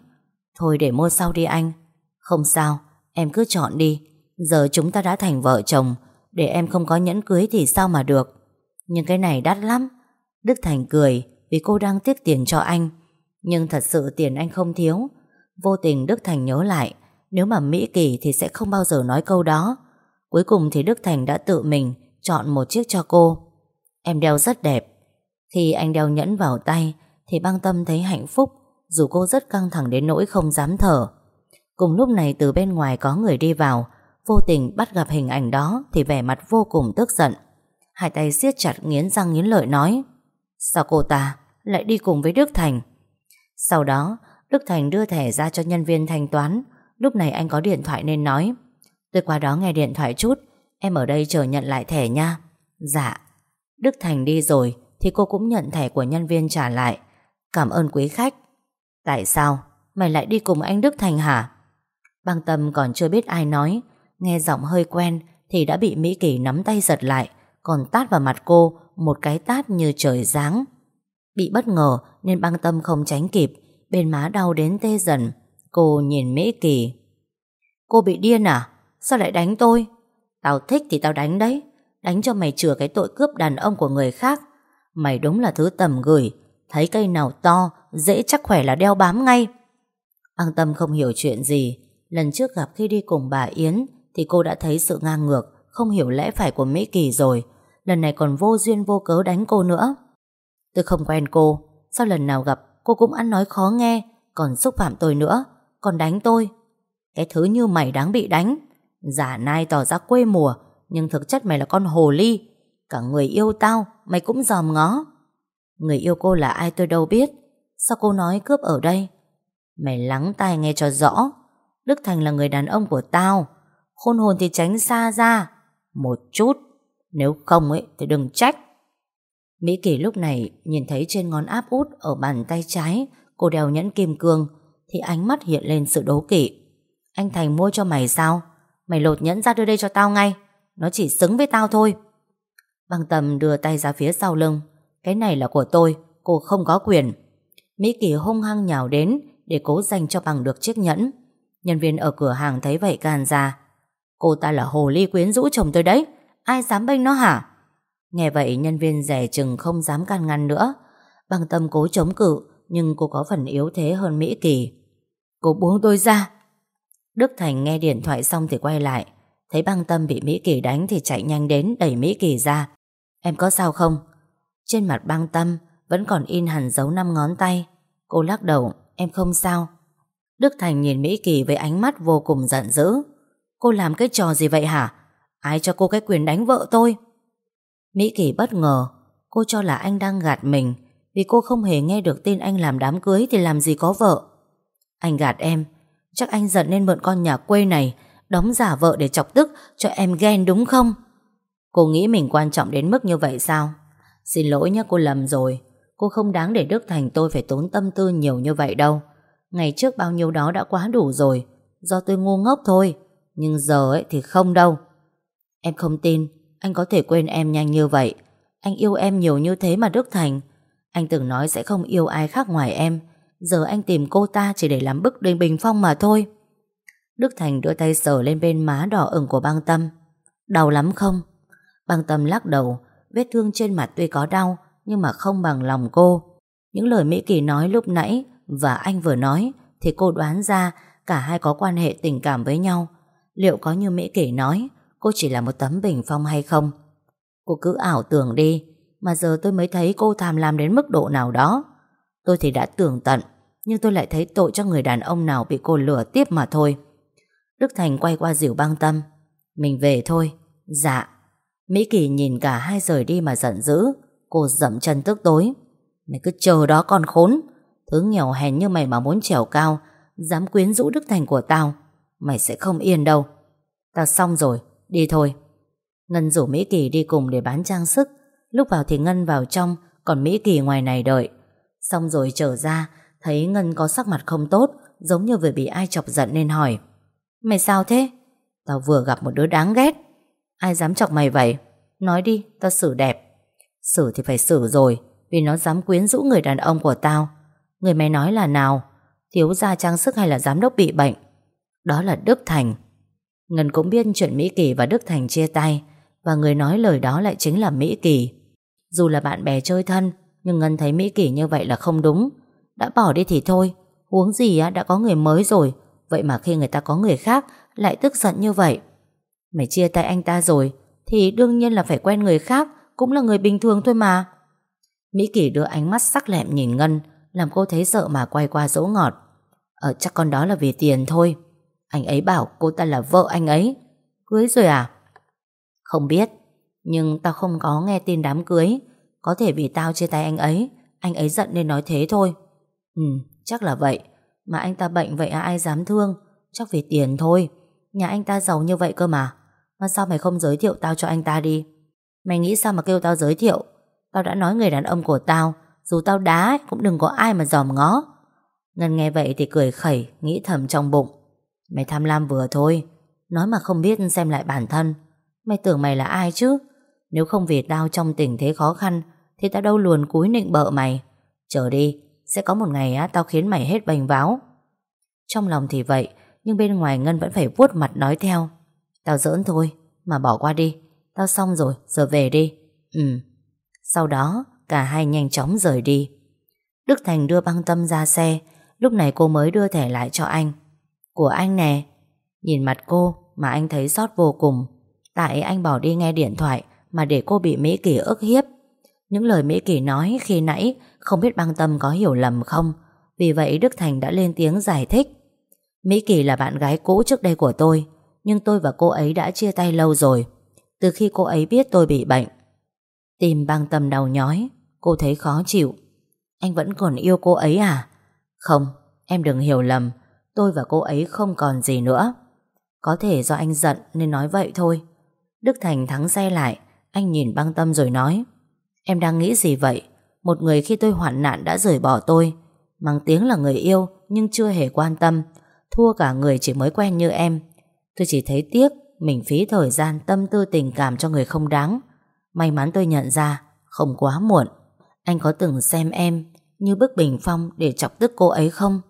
Thôi để mua sau đi anh. Không sao, em cứ chọn đi. Giờ chúng ta đã thành vợ chồng. Để em không có nhẫn cưới thì sao mà được. Nhưng cái này đắt lắm. Đức Thành cười vì cô đang tiếc tiền cho anh. Nhưng thật sự tiền anh không thiếu Vô tình Đức Thành nhớ lại, Nếu mà Mỹ Kỳ thì sẽ không bao giờ nói câu đó Cuối cùng thì Đức Thành đã tự mình Chọn một chiếc cho cô Em đeo rất đẹp Khi anh đeo nhẫn vào tay, Thì băng tâm thấy hạnh phúc, Dù cô rất căng thẳng đến nỗi không dám thở Cùng lúc này từ bên ngoài có người đi vào Vô tình bắt gặp hình ảnh đó Thì vẻ mặt vô cùng tức giận. Hai tay siết chặt nghiến răng nghiến lợi nói Sao cô ta lại đi cùng với Đức Thành? Sau đó, Đức Thành đưa thẻ ra cho nhân viên thanh toán. Lúc này anh có điện thoại nên nói Tôi qua đó nghe điện thoại chút Em ở đây chờ nhận lại thẻ nha. Dạ. Đức Thành đi rồi Thì cô cũng nhận thẻ của nhân viên trả lại. Cảm ơn quý khách. Tại sao? Mày lại đi cùng anh Đức Thành hả? Băng tâm còn chưa biết ai nói Nghe giọng hơi quen Thì đã bị Mỹ Kỳ nắm tay giật lại, Còn tát vào mặt cô Một cái tát như trời giáng. Bị bất ngờ nên băng tâm không tránh kịp, Bên má đau đến tê dần, Cô nhìn Mỹ Kỳ. Cô bị điên à? Sao lại đánh tôi? Tao thích thì tao đánh đấy, Đánh cho mày chừa cái tội cướp đàn ông của người khác. Mày đúng là thứ tầm gửi, Thấy cây nào to, Dễ chắc khỏe là đeo bám ngay. Băng tâm không hiểu chuyện gì. Lần trước gặp khi đi cùng bà Yến thì cô đã thấy sự ngang ngược, Không hiểu lẽ phải của Mỹ Kỳ rồi. Lần này còn vô duyên vô cớ đánh cô nữa. Tôi không quen cô. Sao lần nào gặp, cô cũng ăn nói khó nghe, Còn xúc phạm tôi nữa. Còn đánh tôi. Cái thứ như mày đáng bị đánh. Giả nai tỏ ra quê mùa, Nhưng thực chất mày là con hồ ly. Cả người yêu tao, Mày cũng dòm ngó. Người yêu cô là ai tôi đâu biết. Sao cô nói cướp ở đây? Mày lắng tai nghe cho rõ. Đức Thành là người đàn ông của tao. Khôn hồn thì tránh xa ra Một chút Nếu không ấy thì đừng trách Mỹ Kỳ lúc này nhìn thấy trên ngón áp út ở bàn tay trái cô đeo nhẫn kim cương thì ánh mắt hiện lên sự đố kỵ. Anh Thành mua cho mày sao? Mày lột nhẫn ra đưa đây cho tao ngay. Nó chỉ xứng với tao thôi. Băng tầm đưa tay ra phía sau lưng. Cái này là của tôi, cô không có quyền. Mỹ Kỳ hung hăng nhào đến để cố dành cho bằng được chiếc nhẫn. Nhân viên ở cửa hàng thấy vậy càn ra. Cô ta là hồ ly quyến rũ chồng tôi đấy. Ai dám bênh nó hả? Nghe vậy, nhân viên rẻ chừng không dám can ngăn nữa. Bằng tâm cố chống cự, Nhưng cô có phần yếu thế hơn Mỹ Kỳ. Cô buông tôi ra. Đức Thành nghe điện thoại xong thì quay lại. Thấy băng tâm bị Mỹ Kỳ đánh Thì chạy nhanh đến đẩy Mỹ Kỳ ra. Em có sao không? Trên mặt băng tâm Vẫn còn in hẳn dấu năm ngón tay. Cô lắc đầu, em không sao. Đức Thành nhìn Mỹ Kỳ với ánh mắt vô cùng giận dữ. Cô làm cái trò gì vậy hả? Ai cho cô cái quyền đánh vợ tôi? Mỹ Kỳ bất ngờ. Cô cho là anh đang gạt mình. Vì cô không hề nghe được tin anh làm đám cưới Thì làm gì có vợ. Anh gạt em. Chắc anh giận nên mượn con nhà quê này, Đóng giả vợ để chọc tức, cho em ghen đúng không? Cô nghĩ mình quan trọng đến mức như vậy sao? Xin lỗi nhé, cô lầm rồi. Cô không đáng để Đức Thành tôi phải tốn tâm tư nhiều như vậy đâu. Ngày trước bao nhiêu đó đã quá đủ rồi. Do tôi ngu ngốc thôi. Nhưng giờ ấy thì không đâu. Em không tin, anh có thể quên em nhanh như vậy. Anh yêu em nhiều như thế mà Đức Thành. Anh từng nói sẽ không yêu ai khác ngoài em. Giờ anh tìm cô ta chỉ để làm bức đình bình phong mà thôi. Đức Thành đưa tay sờ lên bên má đỏ ửng của băng tâm. Đau lắm không? Băng tâm lắc đầu, Vết thương trên mặt tuy có đau, Nhưng mà không bằng lòng cô. Những lời Mỹ Kỳ nói lúc nãy Và anh vừa nói Thì cô đoán ra cả hai có quan hệ tình cảm với nhau. Liệu có như Mỹ Kỳ nói cô chỉ là một tấm bình phong hay không. Cô cứ ảo tưởng đi, mà giờ tôi mới thấy cô tham lam đến mức độ nào đó. Tôi thì đã tưởng tận Nhưng tôi lại thấy tội cho người đàn ông nào Bị cô lừa tiếp mà thôi. Đức Thành quay qua dịu băng tâm. Mình về thôi. Dạ. Mỹ Kỳ nhìn cả hai rời đi mà giận dữ. Cô dậm chân tức tối. Mày cứ chờ đó con khốn. Thứ nghèo hèn như mày mà muốn trèo cao Dám quyến rũ Đức Thành của tao. Mày sẽ không yên đâu Tao xong rồi, đi thôi Ngân rủ Mỹ Kỳ đi cùng để bán trang sức Lúc vào thì Ngân vào trong Còn Mỹ Kỳ ngoài này đợi Xong rồi trở ra Thấy Ngân có sắc mặt không tốt Giống như vừa bị ai chọc giận nên hỏi Mày sao thế? Tao vừa gặp một đứa đáng ghét Ai dám chọc mày vậy? Nói đi, tao xử đẹp Xử thì phải xử rồi Vì nó dám quyến rũ người đàn ông của tao Người mày nói là nào? Thiếu gia trang sức hay là giám đốc bị bệnh? Đó là Đức Thành. Ngân cũng biết chuyện Mỹ Kỳ và Đức Thành chia tay, Và người nói lời đó lại chính là Mỹ Kỳ. Dù là bạn bè chơi thân, Nhưng Ngân thấy Mỹ Kỳ như vậy là không đúng. Đã bỏ đi thì thôi, Huống gì đã có người mới rồi. Vậy mà khi người ta có người khác, Lại tức giận như vậy. Mày chia tay anh ta rồi, Thì đương nhiên là phải quen người khác, Cũng là người bình thường thôi mà. Mỹ Kỳ đưa ánh mắt sắc lẹm nhìn Ngân, Làm cô thấy sợ mà quay qua dỗ ngọt. Ờ chắc con đó là vì tiền thôi. Anh ấy bảo cô ta là vợ anh ấy. Cưới rồi à? Không biết, Nhưng tao không có nghe tin đám cưới. Có thể vì tao chia tay anh ấy Anh ấy giận nên nói thế thôi. Ừ chắc là vậy. Mà anh ta bệnh vậy à ai dám thương? Chắc vì tiền thôi. Nhà anh ta giàu như vậy cơ mà. Mà sao mày không giới thiệu tao cho anh ta đi? Mày nghĩ sao mà kêu tao giới thiệu? Tao đã nói người đàn ông của tao, Dù tao đá cũng đừng có ai mà dòm ngó. Ngân nghe vậy thì cười khẩy, Nghĩ thầm trong bụng. Mày tham lam vừa thôi. Nói mà không biết xem lại bản thân. Mày tưởng mày là ai chứ? Nếu không vì tao trong tình thế khó khăn Thì tao đâu luồn cúi nịnh bợ mày. Chờ đi Sẽ có một ngày á, tao khiến mày hết bành váo. Trong lòng thì vậy Nhưng bên ngoài Ngân vẫn phải vuốt mặt nói theo. Tao giỡn thôi Mà bỏ qua đi. Tao xong rồi, giờ về đi. Ừ. Sau đó cả hai nhanh chóng rời đi. Đức Thành đưa băng tâm ra xe. Lúc này cô mới đưa thẻ lại cho anh. Của anh nè. Nhìn mặt cô mà anh thấy xót vô cùng. Tại anh bỏ đi nghe điện thoại Mà để cô bị Mỹ Kỳ ức hiếp. Những lời Mỹ Kỳ nói khi nãy Không biết băng tâm có hiểu lầm không. Vì vậy Đức Thành đã lên tiếng giải thích. Mỹ Kỳ là bạn gái cũ trước đây của tôi Nhưng tôi và cô ấy đã chia tay lâu rồi. Từ khi cô ấy biết tôi bị bệnh. Tìm băng tâm đau nhói Cô thấy khó chịu. Anh vẫn còn yêu cô ấy à? Không, em đừng hiểu lầm. Tôi và cô ấy không còn gì nữa. Có thể do anh giận nên nói vậy thôi. Đức Thành thắng xe lại, Anh nhìn băng tâm rồi nói, Em đang nghĩ gì vậy? Một người khi tôi hoạn nạn đã rời bỏ tôi. Mang tiếng là người yêu, Nhưng chưa hề quan tâm. Thua cả người chỉ mới quen như em. Tôi chỉ thấy tiếc, Mình phí thời gian, tâm tư, tình cảm cho người không đáng. May mắn tôi nhận ra, Không quá muộn. Anh có từng xem em như bức bình phong để chọc tức cô ấy không?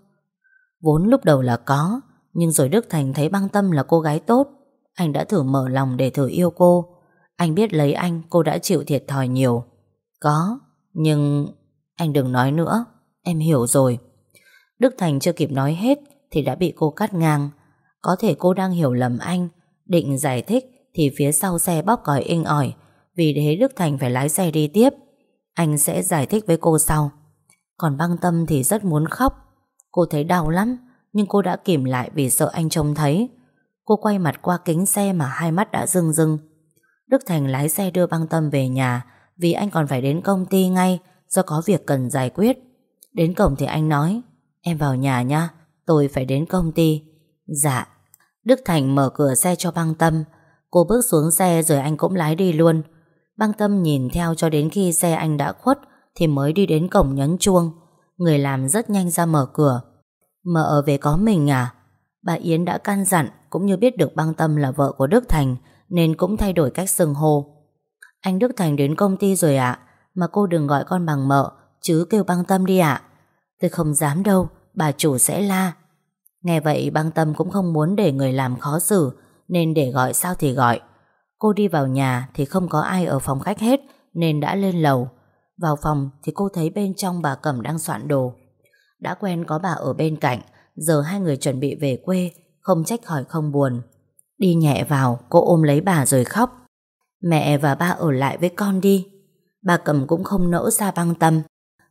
Vốn lúc đầu là có, nhưng rồi Đức Thành thấy băng tâm là cô gái tốt. Anh đã thử mở lòng để thử yêu cô. Anh biết lấy anh cô đã chịu thiệt thòi nhiều. Có, nhưng... Anh đừng nói nữa, em hiểu rồi. Đức Thành chưa kịp nói hết thì đã bị cô cắt ngang. Có thể cô đang hiểu lầm anh, định giải thích thì phía sau xe bóp còi inh ỏi. Vì thế Đức Thành phải lái xe đi tiếp. Anh sẽ giải thích với cô sau. Còn băng tâm thì rất muốn khóc Cô thấy đau lắm, Nhưng cô đã kìm lại vì sợ anh trông thấy. Cô quay mặt qua kính xe mà hai mắt đã rưng rưng. Đức Thành lái xe đưa băng tâm về nhà, Vì anh còn phải đến công ty ngay, Do có việc cần giải quyết. Đến cổng thì anh nói, Em vào nhà nha, Tôi phải đến công ty. Dạ. Đức Thành mở cửa xe cho băng tâm. Cô bước xuống xe rồi anh cũng lái đi luôn. Băng tâm nhìn theo cho đến khi xe anh đã khuất thì mới đi đến cổng nhấn chuông. Người làm rất nhanh ra mở cửa. Mợ về có mình à? Bà Yến đã căn dặn cũng như biết được băng tâm là vợ của Đức Thành nên cũng thay đổi cách xưng hô. Anh Đức Thành đến công ty rồi ạ mà cô đừng gọi con bằng mợ chứ kêu băng tâm đi ạ. Tôi không dám đâu, bà chủ sẽ la. Nghe vậy băng tâm cũng không muốn để người làm khó xử nên để gọi sao thì gọi. Cô đi vào nhà thì không có ai ở phòng khách hết nên đã lên lầu. Vào phòng thì cô thấy bên trong bà Cẩm đang soạn đồ. Đã quen có bà ở bên cạnh, giờ hai người chuẩn bị về quê, không trách hỏi không buồn. Đi nhẹ vào, cô ôm lấy bà rồi khóc. Mẹ và ba ở lại với con đi. Bà Cẩm cũng không nỡ xa băng tâm.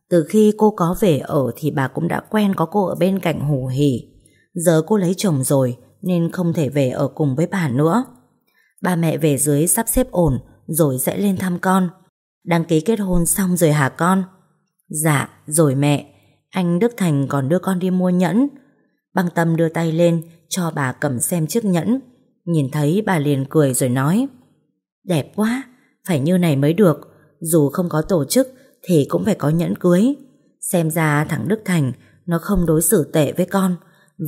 Từ khi cô có về ở thì bà cũng đã quen có cô ở bên cạnh hù hỉ. Giờ cô lấy chồng rồi nên không thể về ở cùng với bà nữa. Ba mẹ về dưới sắp xếp ổn rồi sẽ lên thăm con. Đăng ký kết hôn xong rồi hả con? Dạ, rồi mẹ. Anh Đức Thành còn đưa con đi mua nhẫn. Băng Tâm đưa tay lên cho bà cầm xem chiếc nhẫn. Nhìn thấy bà liền cười rồi nói Đẹp quá, phải như này mới được. Dù không có tổ chức thì cũng phải có nhẫn cưới. Xem ra thằng Đức Thành nó không đối xử tệ với con.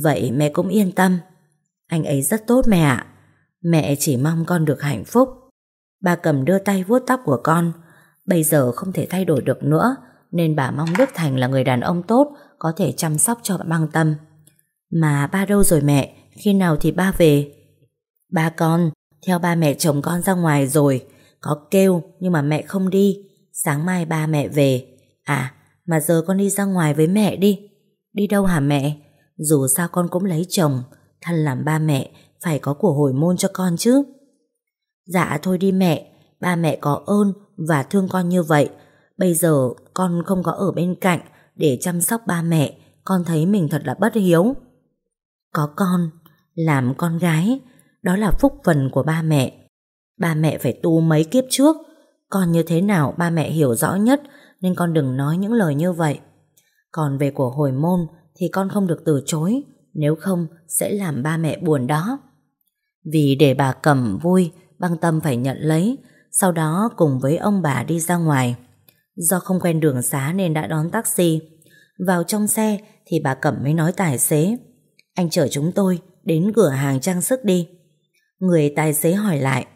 Vậy mẹ cũng yên tâm. Anh ấy rất tốt mẹ ạ. Mẹ chỉ mong con được hạnh phúc. Bà cầm đưa tay vuốt tóc của con. Bây giờ không thể thay đổi được nữa nên bà mong Đức Thành là người đàn ông tốt có thể chăm sóc cho băng tâm. Mà ba đâu rồi mẹ? Khi nào thì ba về? Ba con, theo ba mẹ chồng con ra ngoài rồi. Có kêu nhưng mà mẹ không đi. Sáng mai ba mẹ về. À, mà giờ con đi ra ngoài với mẹ đi. Đi đâu hả mẹ? Dù sao con cũng lấy chồng. Thân làm ba mẹ phải có của hồi môn cho con chứ. Dạ thôi đi mẹ. Ba mẹ có ơn và thương con như vậy. Bây giờ con không có ở bên cạnh để chăm sóc ba mẹ. Con thấy mình thật là bất hiếu. Có con, làm con gái, đó là phúc phần của ba mẹ. Ba mẹ phải tu mấy kiếp trước, con như thế nào ba mẹ hiểu rõ nhất nên con đừng nói những lời như vậy. Còn về của hồi môn thì con không được từ chối, nếu không sẽ làm ba mẹ buồn đó. Vì để bà cầm vui, băng tâm phải nhận lấy, sau đó cùng với ông bà đi ra ngoài. Do không quen đường xá nên đã đón taxi. Vào trong xe thì bà Cẩm mới nói tài xế. Anh chở chúng tôi đến cửa hàng trang sức đi. Người tài xế hỏi lại.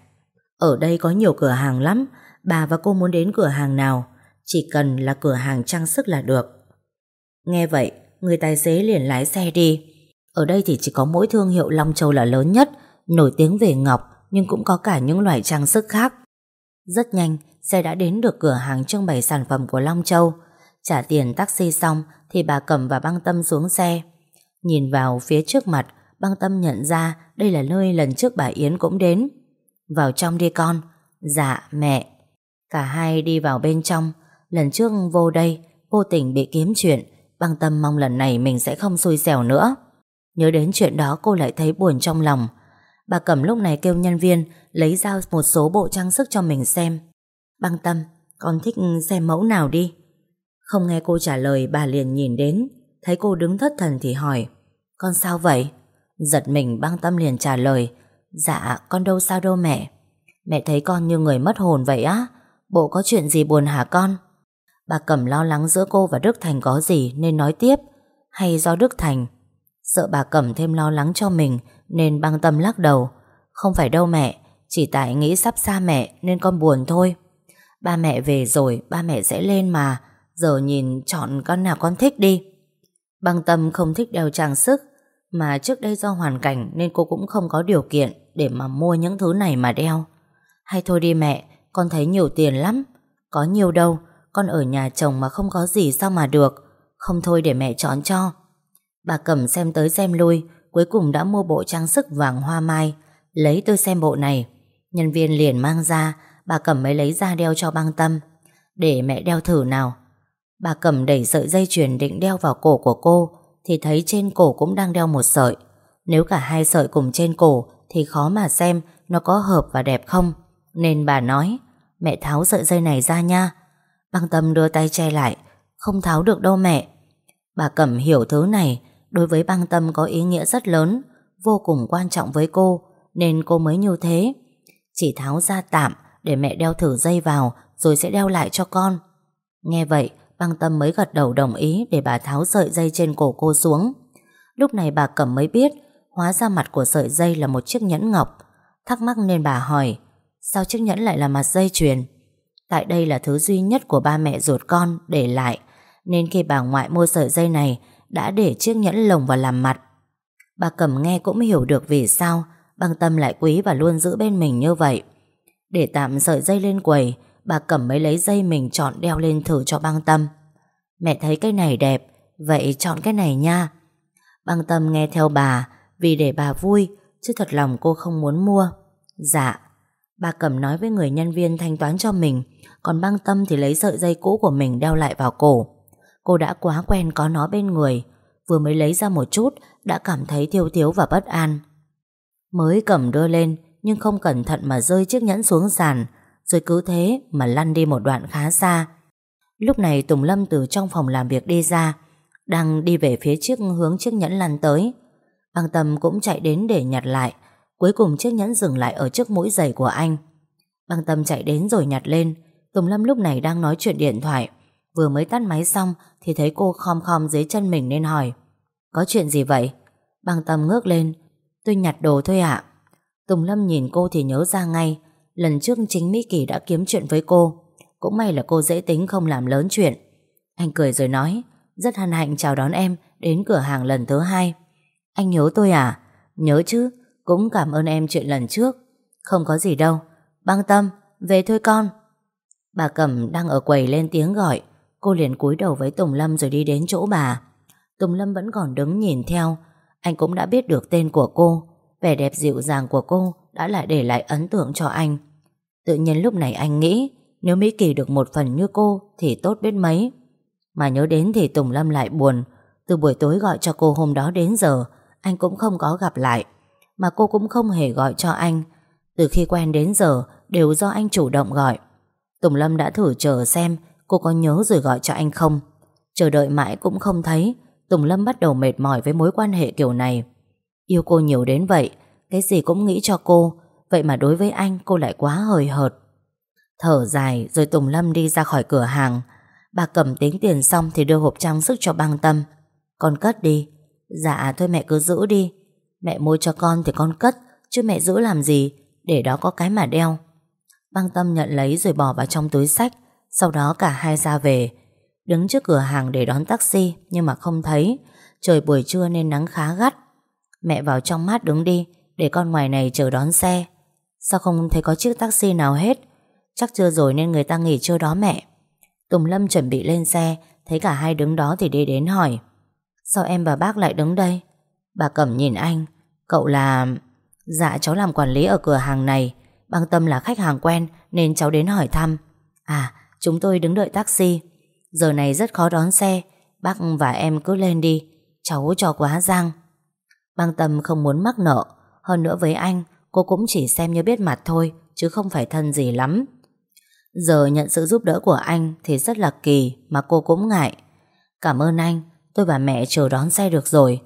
Ở đây có nhiều cửa hàng lắm, bà và cô muốn đến cửa hàng nào? Chỉ cần là cửa hàng trang sức là được. Nghe vậy, người tài xế liền lái xe đi. Ở đây thì chỉ có mỗi thương hiệu Long Châu là lớn nhất, nổi tiếng về ngọc nhưng cũng có cả những loại trang sức khác. Rất nhanh, xe đã đến được cửa hàng trưng bày sản phẩm của Long Châu. Trả tiền taxi xong thì bà cầm và băng tâm xuống xe. Nhìn vào phía trước mặt, băng tâm nhận ra đây là nơi lần trước bà Yến cũng đến. Vào trong đi con. Dạ, mẹ. Cả hai đi vào bên trong. Lần trước vô đây, vô tình bị kiếm chuyện. Băng tâm mong lần này mình sẽ không xui xẻo nữa. Nhớ đến chuyện đó cô lại thấy buồn trong lòng. Bà Cẩm lúc này kêu nhân viên lấy ra một số bộ trang sức cho mình xem. Băng tâm, con thích xem mẫu nào đi. Không nghe cô trả lời bà liền nhìn đến Thấy cô đứng thất thần thì hỏi Con sao vậy? Giật mình băng tâm liền trả lời Dạ con đâu sao đâu mẹ Mẹ thấy con như người mất hồn vậy á Bộ có chuyện gì buồn hả con? Bà Cẩm lo lắng giữa cô và Đức Thành có gì nên nói tiếp Hay do Đức Thành Sợ bà Cẩm thêm lo lắng cho mình, Nên băng tâm lắc đầu. Không phải đâu mẹ, Chỉ tại nghĩ sắp xa mẹ nên con buồn thôi. Ba mẹ về rồi, Ba mẹ sẽ lên mà. Giờ nhìn chọn con nào con thích đi. Băng tâm không thích đeo trang sức, Mà trước đây do hoàn cảnh Nên cô cũng không có điều kiện Để mà mua những thứ này mà đeo. Hay thôi đi mẹ, Con thấy nhiều tiền lắm. Có nhiều đâu, Con ở nhà chồng mà không có gì sao mà được. Không thôi để mẹ chọn cho. Bà cầm xem tới xem lui, Cuối cùng đã mua bộ trang sức vàng hoa mai. Lấy tôi xem bộ này. Nhân viên liền mang ra, Bà cầm mới lấy ra đeo cho băng tâm. Để mẹ đeo thử nào. Bà cầm đẩy sợi dây chuyền định đeo vào cổ của cô, Thì thấy trên cổ cũng đang đeo một sợi. Nếu cả hai sợi cùng trên cổ, Thì khó mà xem Nó có hợp và đẹp không. Nên bà nói, Mẹ tháo sợi dây này ra nha. Băng tâm đưa tay che lại, Không tháo được đâu mẹ. Bà Cẩm hiểu thứ này Đối với băng tâm có ý nghĩa rất lớn, Vô cùng quan trọng với cô, Nên cô mới như thế Chỉ tháo ra tạm để mẹ đeo thử dây vào Rồi sẽ đeo lại cho con Nghe vậy, Băng tâm mới gật đầu đồng ý để bà tháo sợi dây trên cổ cô xuống. Lúc này bà Cẩm mới biết, hóa ra mặt của sợi dây là một chiếc nhẫn ngọc. Thắc mắc nên bà hỏi, sao chiếc nhẫn lại là mặt dây chuyền? Tại đây là thứ duy nhất của ba mẹ ruột con để lại, nên khi bà ngoại mua sợi dây này đã để chiếc nhẫn lồng vào làm mặt. Bà Cẩm nghe cũng hiểu được vì sao băng tâm lại quý và luôn giữ bên mình như vậy. Để tạm sợi dây lên quầy bà Cẩm mới lấy dây mình chọn đeo lên thử cho băng tâm. Mẹ thấy cái này đẹp, vậy chọn cái này nha. Băng tâm nghe theo bà, vì để bà vui, chứ thật lòng cô không muốn mua. Dạ. Bà Cẩm nói với người nhân viên thanh toán cho mình, còn băng tâm thì lấy sợi dây cũ của mình đeo lại vào cổ. Cô đã quá quen có nó bên người. Vừa mới lấy ra một chút, Đã cảm thấy thiêu thiếu và bất an. Mới cầm đưa lên, Nhưng không cẩn thận mà rơi chiếc nhẫn xuống sàn. Rồi cứ thế mà lăn đi một đoạn khá xa. Lúc này Tùng Lâm từ trong phòng làm việc đi ra, Đang đi về phía trước hướng chiếc nhẫn lăn tới. Băng Tâm cũng chạy đến để nhặt lại. Cuối cùng chiếc nhẫn dừng lại ở trước mũi giày của anh. Băng Tâm chạy đến rồi nhặt lên. Tùng Lâm lúc này đang nói chuyện điện thoại. Vừa mới tắt máy xong Thì thấy cô khom khom dưới chân mình nên hỏi Có chuyện gì vậy? Băng Tâm ngước lên Tôi nhặt đồ thôi ạ. Tùng Lâm nhìn cô thì nhớ ra ngay Lần trước chính Mỹ Kỳ đã kiếm chuyện với cô Cũng may là cô dễ tính không làm lớn chuyện. Anh cười rồi nói Rất hân hạnh chào đón em Đến cửa hàng lần thứ hai. Anh nhớ tôi à? Nhớ chứ Cũng cảm ơn em chuyện lần trước. Không có gì đâu Băng tâm, về thôi con. Bà Cẩm đang ở quầy lên tiếng gọi. Cô liền cúi đầu với Tùng Lâm rồi đi đến chỗ bà. Tùng Lâm vẫn còn đứng nhìn theo. Anh cũng đã biết được tên của cô. Vẻ đẹp dịu dàng của cô Đã lại để lại ấn tượng cho anh. Tự nhiên lúc này anh nghĩ, Nếu Mỹ Kỳ được một phần như cô Thì tốt biết mấy. Mà nhớ đến thì Tùng Lâm lại buồn. Từ buổi tối gọi cho cô hôm đó đến giờ, Anh cũng không có gặp lại. Mà cô cũng không hề gọi cho anh. Từ khi quen đến giờ, Đều do anh chủ động gọi. Tùng Lâm đã thử chờ xem Cô có nhớ rồi gọi cho anh không? Chờ đợi mãi cũng không thấy. Tùng Lâm bắt đầu mệt mỏi với mối quan hệ kiểu này. Yêu cô nhiều đến vậy, Cái gì cũng nghĩ cho cô. Vậy mà đối với anh, cô lại quá hời hợt. Thở dài, rồi Tùng Lâm đi ra khỏi cửa hàng. Bà cầm tính tiền xong Thì đưa hộp trang sức cho băng tâm. Con cất đi. Dạ thôi mẹ cứ giữ đi. Mẹ mua cho con thì con cất, Chứ mẹ giữ làm gì? Để đó có cái mà đeo. Băng tâm nhận lấy rồi bỏ vào trong túi sách. Sau đó cả hai ra về, Đứng trước cửa hàng để đón taxi, Nhưng mà không thấy. Trời buổi trưa nên nắng khá gắt. Mẹ vào trong mát đứng đi, Để con ngoài này chờ đón xe. Sao không thấy có chiếc taxi nào hết? Chắc chưa rồi nên người ta nghỉ trưa đó mẹ. Tùng Lâm chuẩn bị lên xe, Thấy cả hai đứng đó thì đi đến hỏi. Sao em và bác lại đứng đây? Bà Cẩm nhìn anh. Cậu là... Dạ cháu làm quản lý ở cửa hàng này. Băng Tâm là khách hàng quen Nên cháu đến hỏi thăm. À chúng tôi đứng đợi taxi. Giờ này rất khó đón xe. Bác và em cứ lên đi. Cháu cho quá giang. Băng Tâm không muốn mắc nợ. Hơn nữa với anh, Cô cũng chỉ xem như biết mặt thôi, Chứ không phải thân gì lắm. Giờ nhận sự giúp đỡ của anh Thì rất là kỳ mà cô cũng ngại. Cảm ơn anh, Tôi và mẹ chờ đón xe được rồi.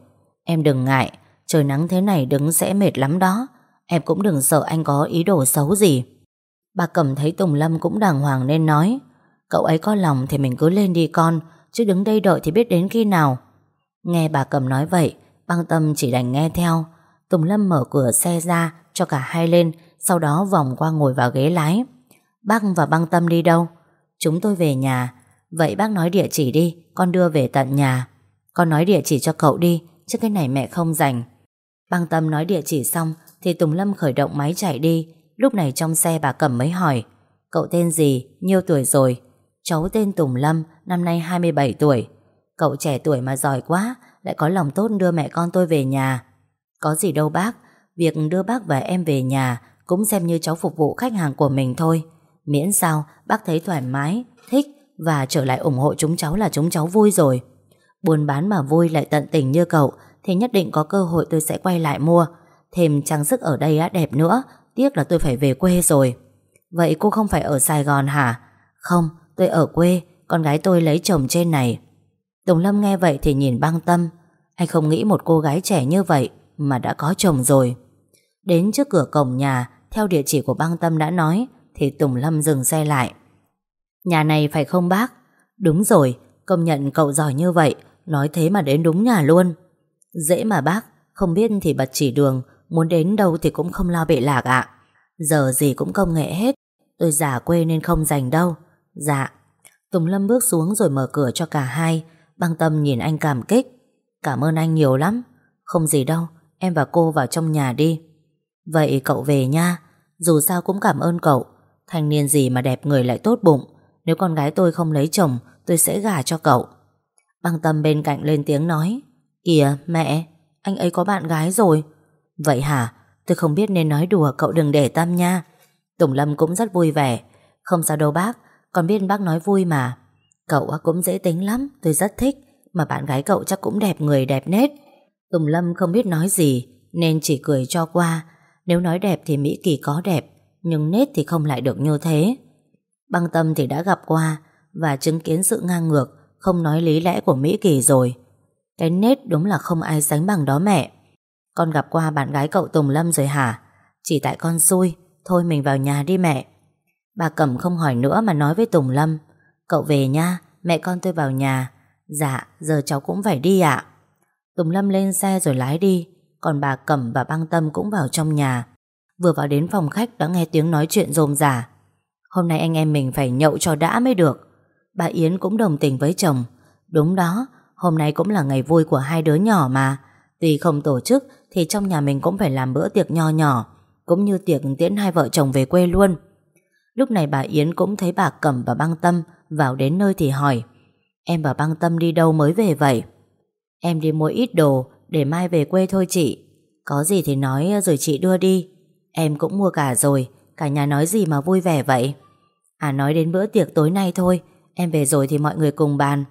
Em đừng ngại, Trời nắng thế này đứng sẽ mệt lắm đó. Em cũng đừng sợ anh có ý đồ xấu gì. Bà cầm thấy Tùng Lâm cũng đàng hoàng nên nói Cậu ấy có lòng thì mình cứ lên đi con Chứ đứng đây đợi thì biết đến khi nào. Nghe bà cầm nói vậy Băng tâm chỉ đành nghe theo. Tùng Lâm mở cửa xe ra Cho cả hai lên Sau đó vòng qua ngồi vào ghế lái. Bác và băng tâm đi đâu? Chúng tôi về nhà. Vậy bác nói địa chỉ đi Con đưa về tận nhà. Con nói địa chỉ cho cậu đi Chứ cái này mẹ không dành Băng tâm nói địa chỉ xong Thì Tùng Lâm khởi động máy chạy đi. Lúc này trong xe bà Cẩm mới hỏi Cậu tên gì, nhiêu tuổi rồi? Cháu tên Tùng Lâm, Năm nay 27 tuổi. Cậu trẻ tuổi mà giỏi quá, Lại có lòng tốt đưa mẹ con tôi về nhà. Có gì đâu bác, Việc đưa bác và em về nhà Cũng xem như cháu phục vụ khách hàng của mình thôi. Miễn sao, bác thấy thoải mái, Thích và trở lại ủng hộ chúng cháu là chúng cháu vui rồi. Buôn bán mà vui lại tận tình như cậu, Thì nhất định có cơ hội tôi sẽ quay lại mua. Thêm trang sức ở đây á, đẹp nữa, Tiếc là tôi phải về quê rồi. Vậy cô không phải ở Sài Gòn hả? Không tôi ở quê, Con gái tôi lấy chồng trên này. Tùng Lâm nghe vậy thì nhìn băng tâm. Anh không nghĩ một cô gái trẻ như vậy Mà đã có chồng rồi. Đến trước cửa cổng nhà, Theo địa chỉ của băng tâm đã nói, Thì Tùng Lâm dừng xe lại. Nhà này phải không bác? Đúng rồi, Công nhận cậu giỏi như vậy, Nói thế mà đến đúng nhà luôn. Dễ mà bác, Không biết thì bật chỉ đường, Muốn đến đâu thì cũng không lo bị lạc ạ. Giờ gì cũng công nghệ hết, Tôi giả quê nên không dành đâu. Dạ. Tùng Lâm bước xuống rồi mở cửa cho cả hai. Băng tâm nhìn anh cảm kích. Cảm ơn anh nhiều lắm. Không gì đâu, Em và cô vào trong nhà đi. Vậy cậu về nha. Dù sao cũng cảm ơn cậu. Thanh niên gì mà đẹp người lại tốt bụng. Nếu con gái tôi không lấy chồng, Tôi sẽ gả cho cậu. Băng tâm bên cạnh lên tiếng nói. Kìa, mẹ, Anh ấy có bạn gái rồi. Vậy hả? Tôi không biết nên nói đùa, cậu đừng để tâm nha. Tùng Lâm cũng rất vui vẻ. Không sao đâu bác. Con biết bác nói vui mà. Cậu cũng dễ tính lắm, Tôi rất thích, Mà bạn gái cậu chắc cũng đẹp người đẹp nết. Tùng Lâm không biết nói gì, Nên chỉ cười cho qua. Nếu nói đẹp thì Mỹ Kỳ có đẹp, Nhưng nết thì không lại được như thế. Băng tâm thì đã gặp qua Và chứng kiến sự ngang ngược, Không nói lý lẽ của Mỹ Kỳ rồi. Cái nết đúng là không ai sánh bằng đó mẹ. Con gặp qua bạn gái cậu Tùng Lâm rồi hả? Chỉ tại con xui, Thôi mình vào nhà đi mẹ. Bà Cẩm không hỏi nữa mà nói với Tùng Lâm, Cậu về nha, Mẹ con tôi vào nhà. Dạ giờ cháu cũng phải đi ạ. Tùng Lâm lên xe rồi lái đi, Còn bà Cẩm và Băng Tâm cũng vào trong nhà. Vừa vào đến phòng khách đã nghe tiếng nói chuyện rôm rả. Hôm nay anh em mình phải nhậu cho đã mới được. Bà Yến cũng đồng tình với chồng. Đúng đó, Hôm nay cũng là ngày vui của hai đứa nhỏ mà. Tuy không tổ chức Thì trong nhà mình cũng phải làm bữa tiệc nho nhỏ, Cũng như tiệc tiễn hai vợ chồng về quê luôn. Lúc này bà Yến cũng thấy bà Cẩm và Băng Tâm Vào đến nơi thì hỏi, Em và Băng Tâm đi đâu mới về vậy? Em đi mua ít đồ, Để mai về quê thôi chị. Có gì thì nói, rồi chị đưa đi. Em cũng mua cả rồi, Cả nhà nói gì mà vui vẻ vậy? À nói đến bữa tiệc tối nay thôi, Em về rồi thì mọi người cùng bàn.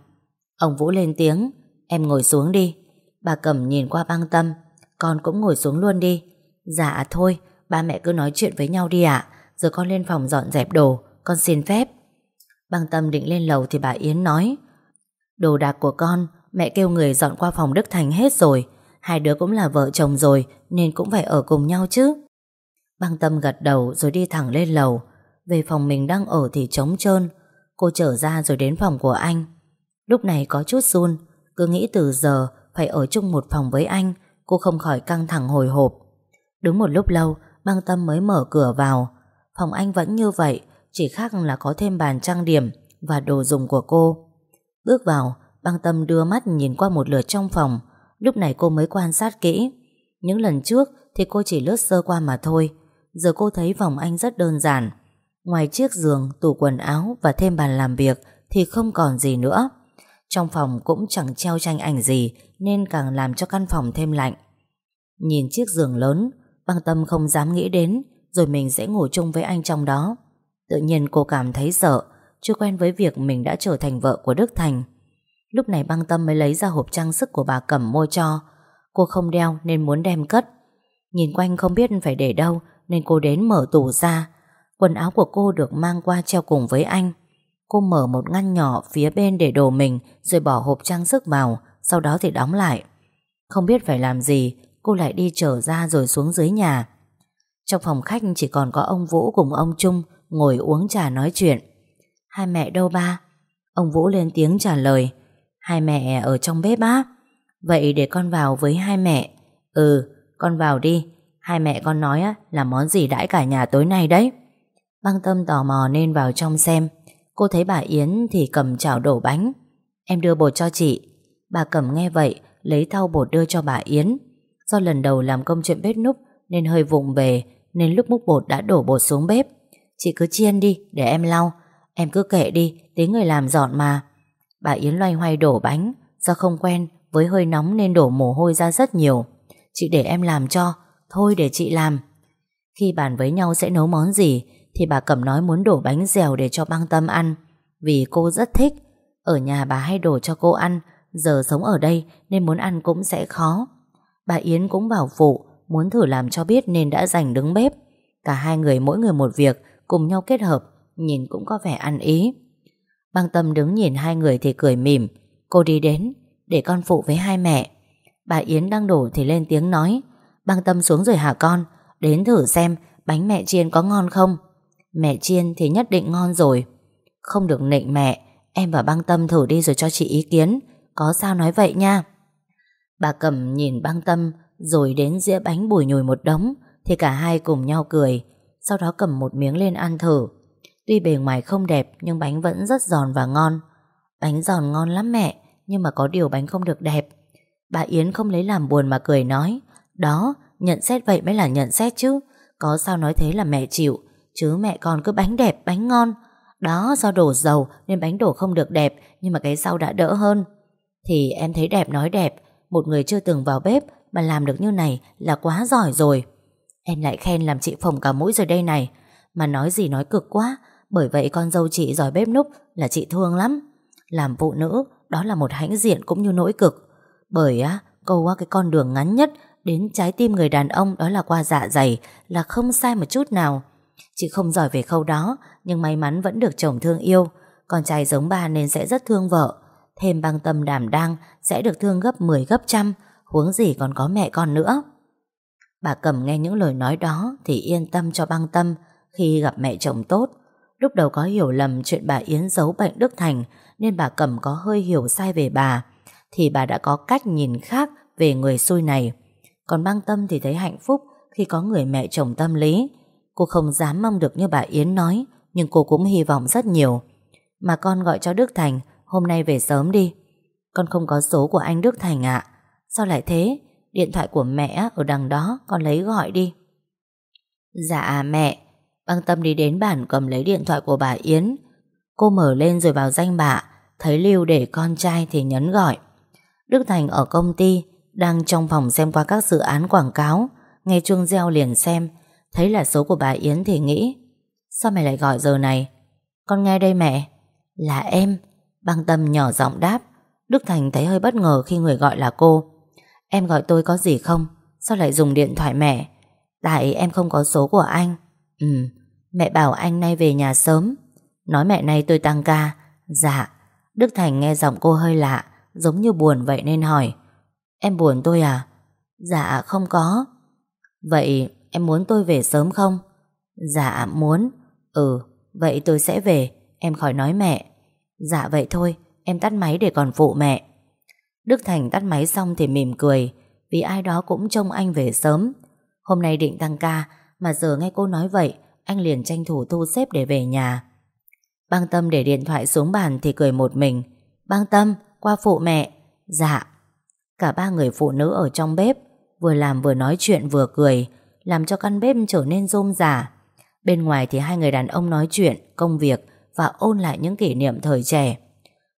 Ông Vũ lên tiếng, Em ngồi xuống đi. Bà Cẩm nhìn qua băng tâm, Con cũng ngồi xuống luôn đi. Dạ thôi, Ba mẹ cứ nói chuyện với nhau đi ạ. Rồi con lên phòng dọn dẹp đồ, Con xin phép. Băng tâm định lên lầu thì bà Yến nói, Đồ đạc của con, Mẹ kêu người dọn qua phòng Đức Thành hết rồi. Hai đứa cũng là vợ chồng rồi, Nên cũng phải ở cùng nhau chứ. Băng tâm gật đầu rồi đi thẳng lên lầu. Về phòng mình đang ở thì trống trơn. Cô trở ra rồi đến phòng của anh. Lúc này có chút run, Cứ nghĩ từ giờ phải ở chung một phòng với anh, Cô không khỏi căng thẳng hồi hộp. Đứng một lúc lâu, Băng tâm mới mở cửa vào. Phòng anh vẫn như vậy Chỉ khác là có thêm bàn trang điểm Và đồ dùng của cô. Bước vào Băng tâm đưa mắt nhìn qua một lượt trong phòng. Lúc này cô mới quan sát kỹ. Những lần trước thì cô chỉ lướt sơ qua mà thôi. Giờ cô thấy phòng anh rất đơn giản. Ngoài chiếc giường, tủ quần áo Và thêm bàn làm việc Thì không còn gì nữa. Trong phòng cũng chẳng treo tranh ảnh gì Nên càng làm cho căn phòng thêm lạnh. Nhìn chiếc giường lớn Băng tâm không dám nghĩ đến rồi mình sẽ ngủ chung với anh trong đó. Tự nhiên cô cảm thấy sợ, Chưa quen với việc mình đã trở thành vợ của Đức Thành. Lúc này băng tâm mới lấy ra hộp trang sức của bà Cẩm mua cho. Cô không đeo nên muốn đem cất. Nhìn quanh không biết phải để đâu Nên cô đến mở tủ ra. Quần áo của cô được mang qua treo cùng với anh. Cô mở một ngăn nhỏ phía bên để đồ mình Rồi bỏ hộp trang sức vào, Sau đó thì đóng lại. Không biết phải làm gì, Cô lại đi trở ra rồi xuống dưới nhà. Trong phòng khách chỉ còn có ông Vũ cùng ông Trung Ngồi uống trà nói chuyện. Hai mẹ đâu ba? Ông Vũ lên tiếng trả lời. Hai mẹ ở trong bếp á. Vậy để con vào với hai mẹ. Ừ con vào đi. Hai mẹ con nói là món gì đãi cả nhà tối nay đấy. Băng tâm tò mò nên vào trong xem. Cô thấy bà Yến thì cầm chảo đổ bánh. Em đưa bột cho chị. Bà cầm nghe vậy, Lấy thau bột đưa cho bà Yến. Do lần đầu làm công chuyện bếp núc Nên hơi vụng về nên lúc múc bột đã đổ bột xuống bếp. Chị cứ chiên đi, để em lau. Em cứ kệ đi Đến người làm dọn mà. Bà Yến loay hoay đổ bánh. Do không quen, với hơi nóng nên đổ mồ hôi ra rất nhiều. Chị để em làm cho. Thôi để chị làm. Khi bàn với nhau sẽ nấu món gì, Thì bà Cẩm nói muốn đổ bánh dẻo để cho băng tâm ăn. Vì cô rất thích. Ở nhà bà hay đổ cho cô ăn. Giờ sống ở đây, nên muốn ăn cũng sẽ khó. Bà Yến cũng bảo phụ Muốn thử làm cho biết nên đã dành đứng bếp. Cả hai người mỗi người một việc, Cùng nhau kết hợp, Nhìn cũng có vẻ ăn ý. Băng tâm đứng nhìn hai người thì cười mỉm. Cô đi đến, Để con phụ với hai mẹ. Bà Yến đang đổ thì lên tiếng nói. Băng tâm xuống rồi hả con? Đến thử xem, bánh mẹ chiên có ngon không? Mẹ chiên thì nhất định ngon rồi. Không được nịnh mẹ, Em và băng tâm thử đi rồi cho chị ý kiến. Có sao nói vậy nha. Bà cầm nhìn băng tâm rồi đến dĩa bánh bùi nhùi một đống Thì cả hai cùng nhau cười Sau đó cầm một miếng lên ăn thử. Tuy bề ngoài không đẹp Nhưng bánh vẫn rất giòn và ngon. Bánh giòn ngon lắm mẹ Nhưng mà có điều bánh không được đẹp. Bà Yến không lấy làm buồn mà cười nói Đó, nhận xét vậy mới là nhận xét chứ. Có sao nói thế là mẹ chịu Chứ mẹ con cứ bánh đẹp, bánh ngon. Đó, do đổ dầu Nên bánh đổ không được đẹp Nhưng mà cái sau đã đỡ hơn. Thì em thấy đẹp nói đẹp Một người chưa từng vào bếp mà làm được như này là quá giỏi rồi. Em lại khen làm chị phồng cả mũi rồi đây này. Mà nói gì nói cực quá, Bởi vậy con dâu chị giỏi bếp núc Là chị thương lắm. Làm phụ nữ, Đó là một hãnh diện cũng như nỗi cực. Bởi á, câu qua cái con đường ngắn nhất Đến trái tim người đàn ông đó là qua dạ dày, Là không sai một chút nào. Chị không giỏi về khâu đó, Nhưng may mắn vẫn được chồng thương yêu. Con trai giống bà nên sẽ rất thương vợ. Thêm băng tâm đảm đang Sẽ được thương gấp 10 gấp trăm. Huống gì còn có mẹ con nữa. Bà cầm nghe những lời nói đó Thì yên tâm cho băng tâm Khi gặp mẹ chồng tốt. Lúc đầu có hiểu lầm chuyện bà Yến giấu bệnh Đức Thành Nên bà cầm có hơi hiểu sai về bà, Thì bà đã có cách nhìn khác Về người xui này. Còn băng tâm thì thấy hạnh phúc Khi có người mẹ chồng tâm lý. Cô không dám mong được như bà Yến nói, Nhưng cô cũng hy vọng rất nhiều. Mà con gọi cho Đức Thành, Hôm nay về sớm đi. Con không có số của anh Đức Thành ạ. Sao lại thế? Điện thoại của mẹ ở đằng đó, Con lấy gọi đi. Dạ mẹ. Băng tâm đi đến bàn cầm lấy điện thoại của bà Yến. Cô mở lên rồi vào danh bạ, Thấy lưu để con trai thì nhấn gọi. Đức Thành ở công ty, Đang trong phòng xem qua các dự án quảng cáo. Nghe chuông reo liền xem, Thấy là số của bà Yến thì nghĩ, Sao mày lại gọi giờ này? Con nghe đây mẹ. Là em. Băng tâm nhỏ giọng đáp. Đức Thành thấy hơi bất ngờ khi người gọi là cô. Em gọi tôi có gì không? Sao lại dùng điện thoại mẹ? Tại em không có số của anh. Ừ Mẹ bảo anh nay về nhà sớm. Nói mẹ nay tôi tăng ca. Dạ Đức Thành nghe giọng cô hơi lạ, Giống như buồn vậy nên hỏi. Em buồn tôi à? Dạ không có. Vậy em muốn tôi về sớm không? Dạ muốn. Ừ vậy tôi sẽ về. Em khỏi nói mẹ. Dạ vậy thôi. Em tắt máy để còn phụ mẹ. Đức Thành tắt máy xong thì mỉm cười, Vì ai đó cũng trông anh về sớm. Hôm nay định tăng ca, Mà giờ nghe cô nói vậy, Anh liền tranh thủ thu xếp để về nhà. Băng Tâm để điện thoại xuống bàn Thì cười một mình. Băng Tâm, qua phụ mẹ. Dạ. Cả ba người phụ nữ ở trong bếp, Vừa làm vừa nói chuyện vừa cười, Làm cho căn bếp trở nên rôm rả. Bên ngoài thì hai người đàn ông nói chuyện, Công việc Và ôn lại những kỷ niệm thời trẻ.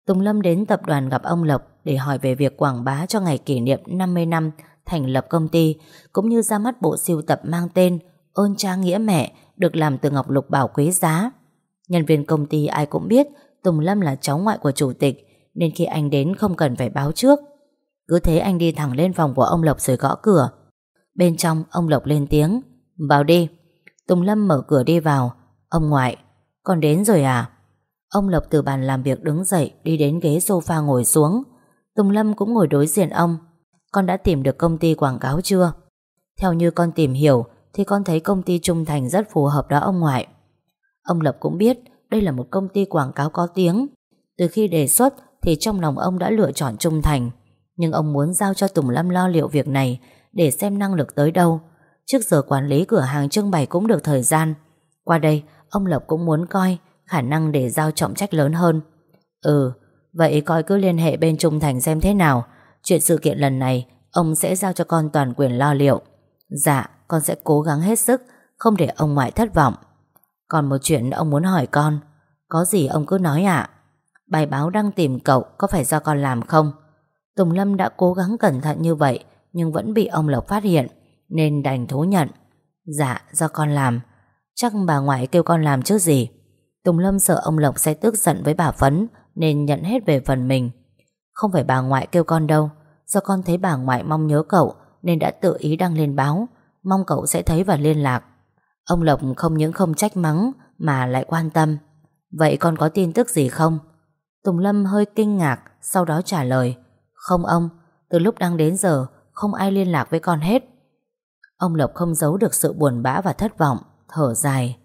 Tùng Lâm đến tập đoàn gặp ông Lộc để hỏi về việc quảng bá cho ngày kỷ niệm 50 năm thành lập công ty cũng như ra mắt bộ siêu tập mang tên Ơn cha nghĩa mẹ được làm từ ngọc lục bảo quý giá. Nhân viên công ty ai cũng biết Tùng Lâm là cháu ngoại của chủ tịch nên khi anh đến không cần phải báo trước. Cứ thế anh đi thẳng lên phòng của ông Lộc rồi gõ cửa. Bên trong ông Lộc lên tiếng Vào đi. Tùng Lâm mở cửa đi vào. Ông ngoại, con đến rồi à? Ông Lộc từ bàn làm việc đứng dậy đi đến ghế sofa ngồi xuống. Tùng Lâm cũng ngồi đối diện ông. Con đã tìm được công ty quảng cáo chưa? Theo như con tìm hiểu thì con thấy công ty Trung Thành rất phù hợp đó ông ngoại. Ông Lập cũng biết đây là một công ty quảng cáo có tiếng. Từ khi đề xuất thì trong lòng ông đã lựa chọn Trung Thành. Nhưng ông muốn giao cho Tùng Lâm lo liệu việc này để xem năng lực tới đâu. Trước giờ quản lý cửa hàng trưng bày cũng được thời gian. Qua đây, ông Lộc cũng muốn coi khả năng để giao trọng trách lớn hơn. Ừ, vậy coi cứ liên hệ bên Trung Thành xem thế nào. Chuyện sự kiện lần này, ông sẽ giao cho con toàn quyền lo liệu. Dạ, con sẽ cố gắng hết sức, không để ông ngoại thất vọng. Còn một chuyện ông muốn hỏi con, có gì ông cứ nói ạ. Bài báo đang tìm cậu có phải do con làm không? Tùng Lâm đã cố gắng cẩn thận như vậy, nhưng vẫn bị ông Lộc phát hiện, nên đành thú nhận. Dạ, do con làm. Chắc bà ngoại kêu con làm chứ gì. Tùng Lâm sợ ông Lộc sẽ tức giận với bà Phấn nên nhận hết về phần mình. Không phải bà ngoại kêu con đâu, do con thấy bà ngoại mong nhớ cậu nên đã tự ý đăng lên báo, mong cậu sẽ thấy và liên lạc. Ông Lộc không những không trách mắng mà lại quan tâm. Vậy con có tin tức gì không? Tùng Lâm hơi kinh ngạc, sau đó trả lời. Không ông, từ lúc đang đến giờ không ai liên lạc với con hết. Ông Lộc không giấu được sự buồn bã và thất vọng, thở dài.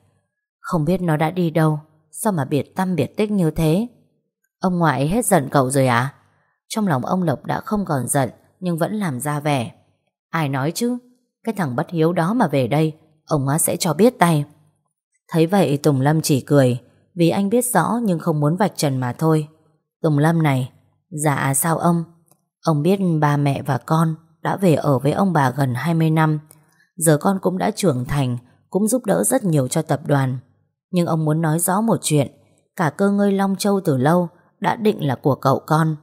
Không biết nó đã đi đâu, Sao mà biệt tâm biệt tích như thế Ông ngoại hết giận cậu rồi à? Trong lòng ông Lộc đã không còn giận, Nhưng vẫn làm ra vẻ. Ai nói chứ? Cái thằng bất hiếu đó mà về đây, Ông á sẽ cho biết tay. Thấy vậy, Tùng Lâm chỉ cười, Vì anh biết rõ nhưng không muốn vạch trần mà thôi. Tùng Lâm này Dạ sao ông? Ông biết ba mẹ và con Đã về ở với ông bà gần 20 năm. Giờ con cũng đã trưởng thành, Cũng giúp đỡ rất nhiều cho tập đoàn. Nhưng ông muốn nói rõ một chuyện, Cả cơ ngơi Long Châu từ lâu đã định là của cậu con.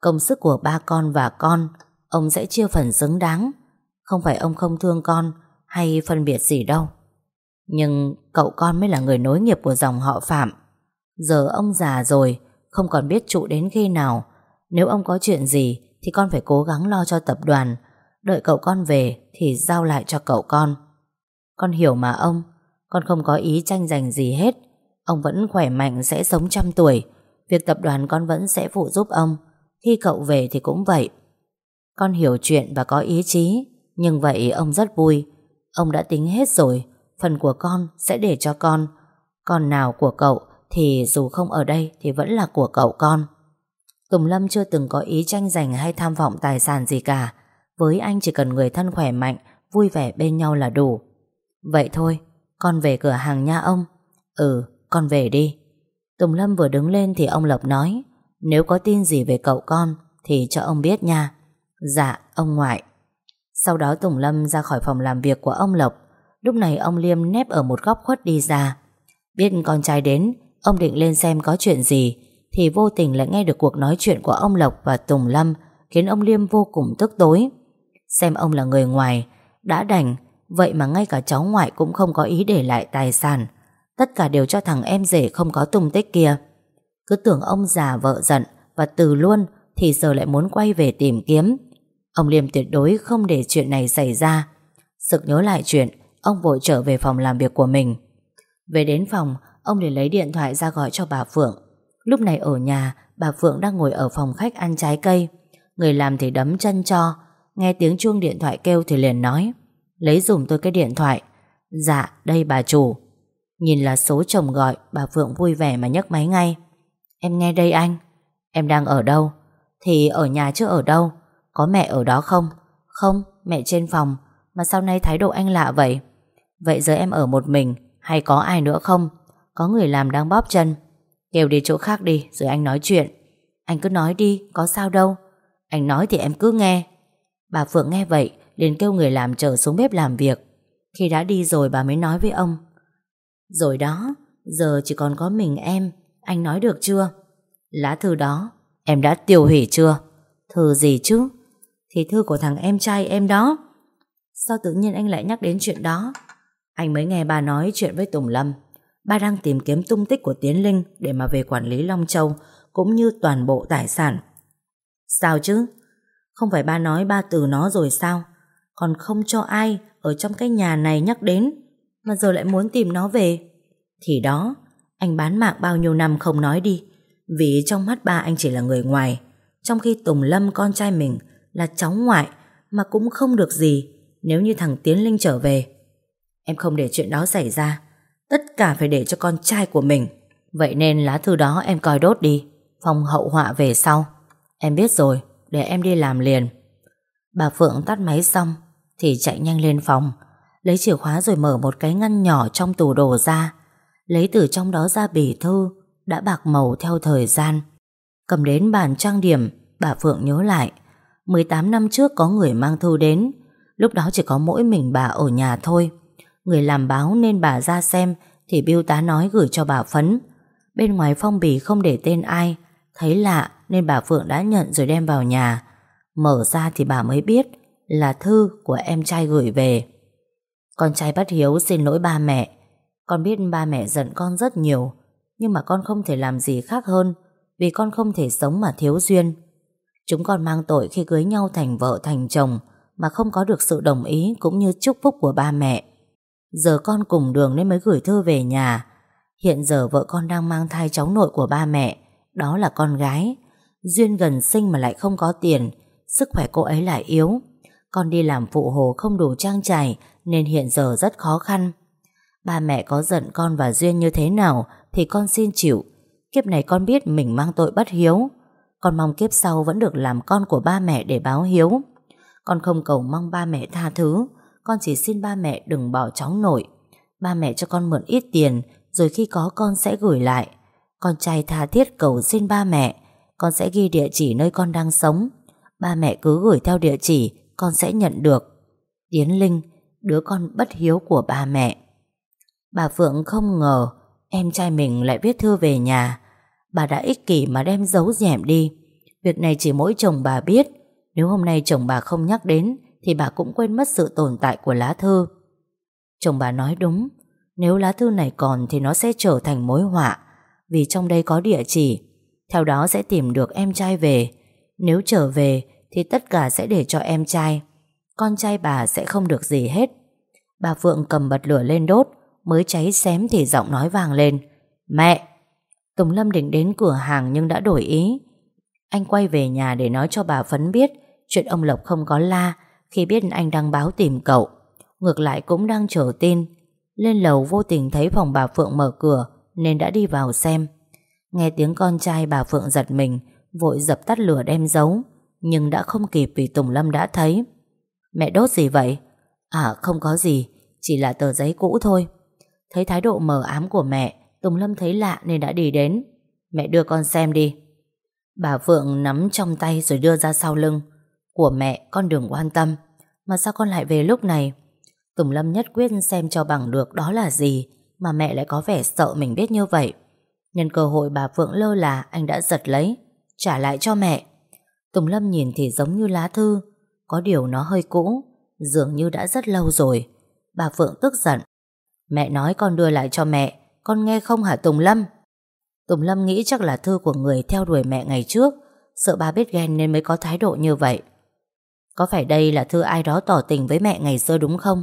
Công sức của ba con và con, Ông sẽ chia phần xứng đáng. Không phải ông không thương con Hay phân biệt gì đâu. Nhưng cậu con mới là người nối nghiệp của dòng họ Phạm. Giờ ông già rồi, Không còn biết trụ đến khi nào. Nếu ông có chuyện gì Thì con phải cố gắng lo cho tập đoàn. Đợi cậu con về Thì giao lại cho cậu con. Con hiểu mà ông, Con không có ý tranh giành gì hết. Ông vẫn khỏe mạnh, sẽ sống trăm tuổi. Việc tập đoàn con vẫn sẽ phụ giúp ông. Khi cậu về thì cũng vậy. Con hiểu chuyện và có ý chí, Nhưng vậy ông rất vui. Ông đã tính hết rồi, Phần của con sẽ để cho con. Còn nào của cậu Thì dù không ở đây thì vẫn là của cậu con. Tùng Lâm chưa từng có ý tranh giành Hay tham vọng tài sản gì cả. Với anh chỉ cần người thân khỏe mạnh, Vui vẻ bên nhau là đủ. Vậy thôi, Con về cửa hàng nha ông. Ừ con về đi. Tùng Lâm vừa đứng lên thì ông Lộc nói, Nếu có tin gì về cậu con, Thì cho ông biết nha. Dạ ông ngoại. Sau đó Tùng Lâm ra khỏi phòng làm việc của ông Lộc. Lúc này ông Liêm nép ở một góc khuất đi ra. Biết con trai đến, Ông định lên xem có chuyện gì, Thì vô tình lại nghe được cuộc nói chuyện của ông Lộc và Tùng Lâm, Khiến ông Liêm vô cùng tức tối. Xem ông là người ngoài, Đã đành, Vậy mà ngay cả cháu ngoại cũng không có ý để lại tài sản. Tất cả đều cho thằng em rể không có tung tích kia. Cứ tưởng ông già vợ giận Và từ luôn Thì giờ lại muốn quay về tìm kiếm. Ông Liêm tuyệt đối không để chuyện này xảy ra. Sực nhớ lại chuyện, Ông vội trở về phòng làm việc của mình. Về đến phòng, Ông liền lấy điện thoại ra gọi cho bà Phượng. Lúc này ở nhà, Bà Phượng đang ngồi ở phòng khách ăn trái cây. Người làm thì đấm chân cho, Nghe tiếng chuông điện thoại kêu thì liền nói, Lấy dùm tôi cái điện thoại. Dạ đây bà chủ. Nhìn là số chồng gọi, Bà Phượng vui vẻ mà nhấc máy ngay. Em nghe đây anh. Em đang ở đâu? Thì ở nhà chứ ở đâu? Có mẹ ở đó không? Không, mẹ trên phòng. Mà sau này thái độ anh lạ vậy? Vậy giờ em ở một mình, Hay có ai nữa không? Có người làm đang bóp chân. Kêu đi chỗ khác đi, rồi anh nói chuyện. Anh cứ nói đi, có sao đâu. Anh nói thì em cứ nghe. Bà Phượng nghe vậy, liền kêu người làm trở xuống bếp làm việc. Khi đã đi rồi bà mới nói với ông. Rồi đó, Giờ chỉ còn có mình em. Anh nói được chưa? Lá thư đó, em đã tiêu hủy chưa? Thư gì chứ? Thì thư của thằng em trai em đó. Sao tự nhiên anh lại nhắc đến chuyện đó? Anh mới nghe bà nói chuyện với Tùng Lâm. Ba đang tìm kiếm tung tích của Tiến Linh Để mà về quản lý Long Châu, Cũng như toàn bộ tài sản. Sao chứ? Không phải ba nói ba từ nó rồi sao? Còn không cho ai Ở trong cái nhà này nhắc đến. Mà giờ lại muốn tìm nó về. Thì đó Anh bán mạng bao nhiêu năm không nói đi Vì trong mắt ba anh chỉ là người ngoài Trong khi Tùng Lâm con trai mình Là cháu ngoại Mà cũng không được gì Nếu như thằng Tiến Linh trở về. Em không để chuyện đó xảy ra Tất cả phải để cho con trai của mình. Vậy nên lá thư đó em coi đốt đi Phòng hậu họa về sau. Em biết rồi, để em đi làm liền. Bà Phượng tắt máy xong Thì chạy nhanh lên phòng. Lấy chìa khóa rồi mở một cái ngăn nhỏ Trong tủ đồ ra. Lấy từ trong đó ra bì thư, Đã bạc màu theo thời gian. Cầm đến bàn trang điểm, Bà Phượng nhớ lại. 18 năm trước có người mang thư đến. Lúc đó chỉ có mỗi mình bà ở nhà thôi. Người làm báo nên bà ra xem, Thì biêu tá nói gửi cho bà Phấn. Bên ngoài phong bì không để tên ai. Thấy lạ nên bà Phượng đã nhận rồi đem vào nhà. Mở ra thì bà mới biết Là thư của em trai gửi về. Con trai bắt hiếu xin lỗi ba mẹ. Con biết ba mẹ giận con rất nhiều, Nhưng mà con không thể làm gì khác hơn, Vì con không thể sống mà thiếu duyên. Chúng con mang tội khi cưới nhau thành vợ, thành chồng, Mà không có được sự đồng ý Cũng như chúc phúc của ba mẹ. Giờ con cùng đường nên mới gửi thư về nhà. Hiện giờ vợ con đang mang thai cháu nội của ba mẹ, Đó là con gái. Duyên gần sinh mà lại không có tiền, Sức khỏe cô ấy lại yếu. Con đi làm phụ hồ không đủ trang trải nên hiện giờ rất khó khăn Ba mẹ có giận con và Duyên như thế nào Thì con xin chịu Kiếp này con biết mình mang tội bất hiếu Con mong kiếp sau vẫn được làm con của ba mẹ để báo hiếu Con không cầu mong ba mẹ tha thứ con chỉ xin ba mẹ đừng bỏ cháu nội. Ba mẹ cho con mượn ít tiền, rồi khi có con sẽ gửi lại. Con trai tha thiết cầu xin ba mẹ, con sẽ ghi địa chỉ nơi con đang sống. Ba mẹ cứ gửi theo địa chỉ, con sẽ nhận được. Tiến Linh, đứa con bất hiếu của ba mẹ. Bà Phượng không ngờ em trai mình lại viết thư về nhà. Bà đã ích kỷ mà đem giấu dẻm đi. Việc này chỉ mỗi chồng bà biết. Nếu hôm nay chồng bà không nhắc đến thì bà cũng quên mất sự tồn tại của lá thư. Chồng bà nói đúng, nếu lá thư này còn thì nó sẽ trở thành mối họa, vì trong đây có địa chỉ. Theo đó sẽ tìm được em trai về Nếu trở về Thì tất cả sẽ để cho em trai con trai bà sẽ không được gì hết. Bà Phượng cầm bật lửa lên đốt, Mới cháy xém thì giọng nói vàng lên. Mẹ! Tùng Lâm định đến cửa hàng nhưng đã đổi ý. Anh quay về nhà để nói cho bà Phấn biết Chuyện ông Lộc không có la, Khi biết anh đang báo tìm cậu. Ngược lại cũng đang chờ tin. Lên lầu vô tình thấy phòng bà Phượng mở cửa, Nên đã đi vào xem. Nghe tiếng con trai bà Phượng giật mình, Vội dập tắt lửa đem giấu, Nhưng đã không kịp vì Tùng Lâm đã thấy. Mẹ đốt gì vậy? À không có gì, Chỉ là tờ giấy cũ thôi. Thấy thái độ mờ ám của mẹ, Tùng Lâm thấy lạ nên đã đi đến. Mẹ đưa con xem đi. Bà Phượng nắm trong tay rồi đưa ra sau lưng. Của mẹ, con đừng quan tâm. Mà sao con lại về lúc này? Tùng Lâm nhất quyết xem cho bằng được đó là gì Mà mẹ lại có vẻ sợ mình biết như vậy. Nhân cơ hội bà Phượng lơ là, Anh đã giật lấy. Trả lại cho mẹ. Tùng Lâm nhìn thì giống như lá thư. Có điều nó hơi cũ, Dường như đã rất lâu rồi. Bà Phượng tức giận. Mẹ nói con đưa lại cho mẹ, Con nghe không hả Tùng Lâm? Tùng Lâm nghĩ chắc là thư của người theo đuổi mẹ ngày trước, Sợ bà biết ghen nên mới có thái độ như vậy. Có phải đây là thư ai đó tỏ tình với mẹ ngày xưa đúng không?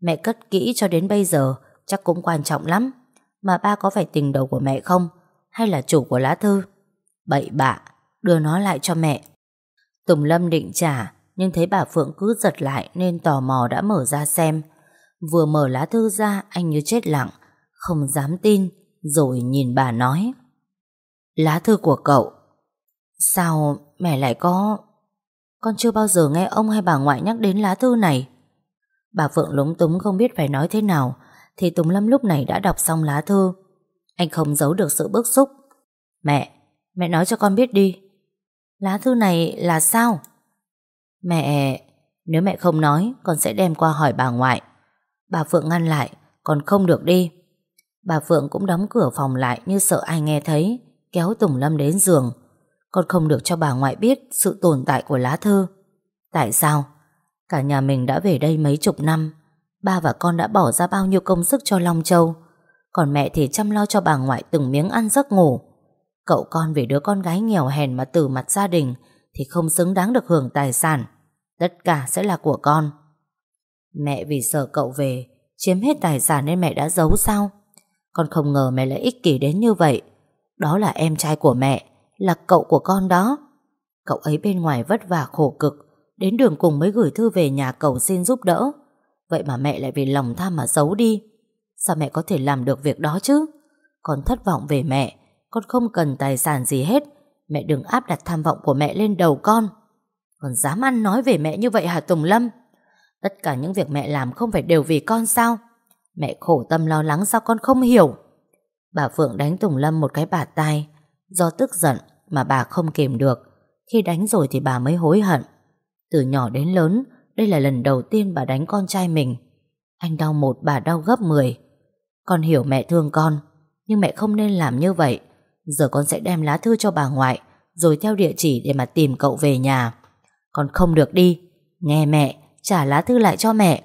Mẹ cất kỹ cho đến bây giờ, Chắc cũng quan trọng lắm. Mà ba có phải tình đầu của mẹ không? Hay là chủ của lá thư? Bậy bạ, Đưa nó lại cho mẹ. Tùng Lâm định trả. Nhưng thấy bà Phượng cứ giật lại Nên tò mò đã mở ra xem. Vừa mở lá thư ra, Anh như chết lặng, Không dám tin, Rồi nhìn bà nói. Lá thư của cậu. Sao mẹ lại có, Con chưa bao giờ nghe ông hay bà ngoại nhắc đến lá thư này? Bà Phượng lúng túng không biết phải nói thế nào, Thì Tùng Lâm lúc này đã đọc xong lá thư. Anh không giấu được sự bức xúc. Mẹ Mẹ nói cho con biết đi. Lá thư này là sao? Mẹ, Nếu mẹ không nói, Con sẽ đem qua hỏi bà ngoại. Bà Phượng ngăn lại Con không được đi. Bà Phượng cũng đóng cửa phòng lại như sợ ai nghe thấy, Kéo Tùng Lâm đến giường. Con không được cho bà ngoại biết Sự tồn tại của lá thư. Tại sao? Cả nhà mình đã về đây mấy chục năm, Ba và con đã bỏ ra bao nhiêu công sức cho Long Châu, Còn mẹ thì chăm lo cho bà ngoại từng miếng ăn giấc ngủ. Cậu con vì đứa con gái nghèo hèn mà từ mặt gia đình thì không xứng đáng được hưởng tài sản. Tất cả sẽ là của con. Mẹ vì sợ cậu về, Chiếm hết tài sản nên mẹ đã giấu sao? Con không ngờ mẹ lại ích kỷ đến như vậy. Đó là em trai của mẹ, Là cậu của con đó. Cậu ấy bên ngoài vất vả khổ cực, Đến đường cùng mới gửi thư về nhà cầu xin giúp đỡ. Vậy mà mẹ lại vì lòng tham mà giấu đi. Sao mẹ có thể làm được việc đó chứ? Con thất vọng về mẹ, Con không cần tài sản gì hết. Mẹ đừng áp đặt tham vọng của mẹ lên đầu con Còn dám ăn nói về mẹ như vậy hả Tùng Lâm Tất cả những việc mẹ làm không phải đều vì con sao Mẹ khổ tâm lo lắng sao con không hiểu Bà Phượng đánh Tùng Lâm một cái bạt tai Do tức giận mà bà không kìm được Khi đánh rồi thì bà mới hối hận từ nhỏ đến lớn, đây là lần đầu tiên bà đánh con trai mình. Anh đau một, bà đau gấp mười. Con hiểu mẹ thương con, nhưng mẹ không nên làm như vậy. Giờ con sẽ đem lá thư cho bà ngoại, rồi theo địa chỉ để mà tìm cậu về nhà. Con không được đi. Nghe mẹ, trả lá thư lại cho mẹ.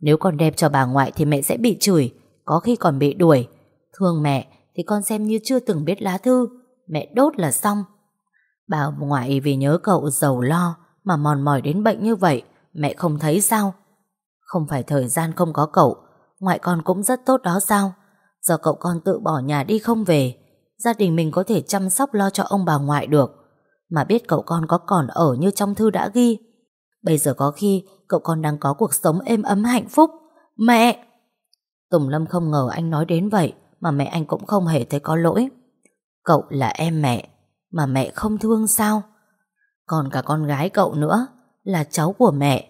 Nếu con đem cho bà ngoại thì mẹ sẽ bị chửi, có khi còn bị đuổi. Thương mẹ thì con xem như chưa từng biết lá thư, mẹ đốt là xong. Bà ngoại vì nhớ cậu giàu lo, mà mòn mỏi đến bệnh như vậy Mẹ không thấy sao Không phải thời gian không có cậu Ngoại con cũng rất tốt đó sao Giờ cậu con tự bỏ nhà đi không về Gia đình mình có thể chăm sóc lo cho ông bà ngoại được. Mà biết cậu con có còn ở như trong thư đã ghi. Bây giờ có khi, Cậu con đang có cuộc sống êm ấm hạnh phúc. Mẹ! Tùng Lâm không ngờ anh nói đến vậy, Mà mẹ anh cũng không hề thấy có lỗi. Cậu là em mẹ, Mà mẹ không thương sao? Còn cả con gái cậu nữa, Là cháu của mẹ,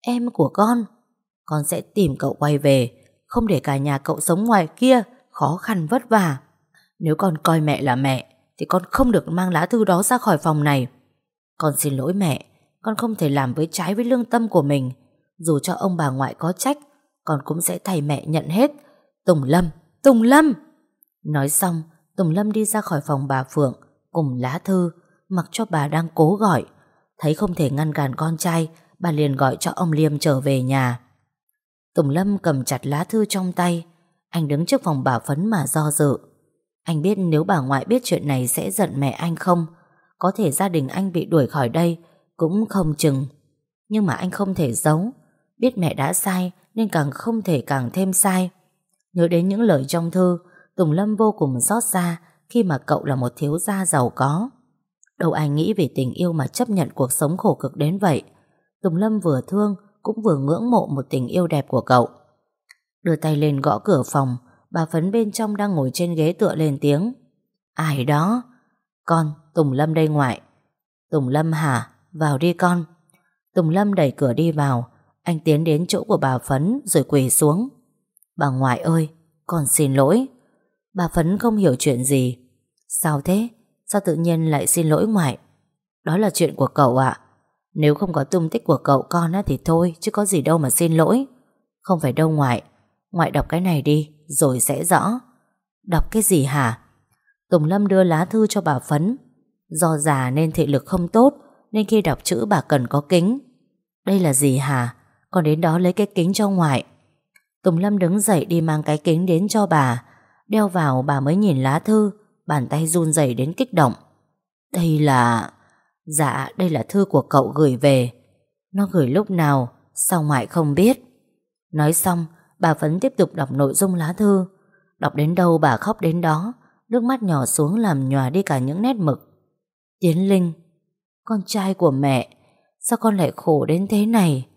Em của con. Con sẽ tìm cậu quay về, Không để cả nhà cậu sống ngoài kia, Khó khăn vất vả. Nếu con coi mẹ là mẹ Thì con không được mang lá thư đó ra khỏi phòng này Con xin lỗi mẹ Con không thể làm với trái với lương tâm của mình Dù cho ông bà ngoại có trách Con cũng sẽ thay mẹ nhận hết Tùng Lâm, Tùng Lâm Nói xong Tùng Lâm đi ra khỏi phòng bà Phượng Cùng lá thư mặc cho bà đang cố gọi. Thấy không thể ngăn cản con trai, bà liền gọi cho ông Liêm trở về nhà. Tùng Lâm cầm chặt lá thư trong tay, anh đứng trước phòng bà Phấn mà do dự. Anh biết nếu bà ngoại biết chuyện này sẽ giận mẹ anh không? Có thể gia đình anh bị đuổi khỏi đây cũng không chừng. Nhưng mà anh không thể giấu. Biết mẹ đã sai nên càng không thể càng thêm sai. Nhớ đến những lời trong thư, Tùng Lâm vô cùng xót xa khi mà cậu là một thiếu gia giàu có. Đâu ai nghĩ về tình yêu mà chấp nhận cuộc sống khổ cực đến vậy. Tùng Lâm vừa thương cũng vừa ngưỡng mộ một tình yêu đẹp của cậu. Đưa tay lên gõ cửa phòng, bà Phấn bên trong đang ngồi trên ghế tựa lên tiếng. Ai đó? Con, Tùng Lâm đây ngoại. Tùng Lâm hả? Vào đi con. Tùng Lâm đẩy cửa đi vào, anh tiến đến chỗ của bà Phấn rồi quỳ xuống. Bà ngoại ơi, con xin lỗi. Bà Phấn không hiểu chuyện gì. Sao thế? Sao tự nhiên lại xin lỗi ngoại? Đó là chuyện của cậu ạ. Nếu không có tung tích của cậu con á thì thôi, chứ có gì đâu mà xin lỗi. Không phải đâu ngoại. Ngoại đọc cái này đi, rồi sẽ rõ. Đọc cái gì hả? Tùng Lâm đưa lá thư cho bà Phấn. Do già nên thị lực không tốt, nên khi đọc chữ bà cần có kính. Đây là gì hả? Con đến đó lấy cái kính cho ngoại. Tùng Lâm đứng dậy đi mang cái kính đến cho bà. Đeo vào bà mới nhìn lá thư, bàn tay run rẩy đến kích động. Đây là... Dạ, đây là thư của cậu gửi về. Nó gửi lúc nào, sao ngoại không biết? Nói xong, bà vẫn tiếp tục đọc nội dung lá thư. Đọc đến đâu bà khóc đến đó, nước mắt nhỏ xuống làm nhòa đi cả những nét mực. Tiến Linh, con trai của mẹ, sao con lại khổ đến thế này?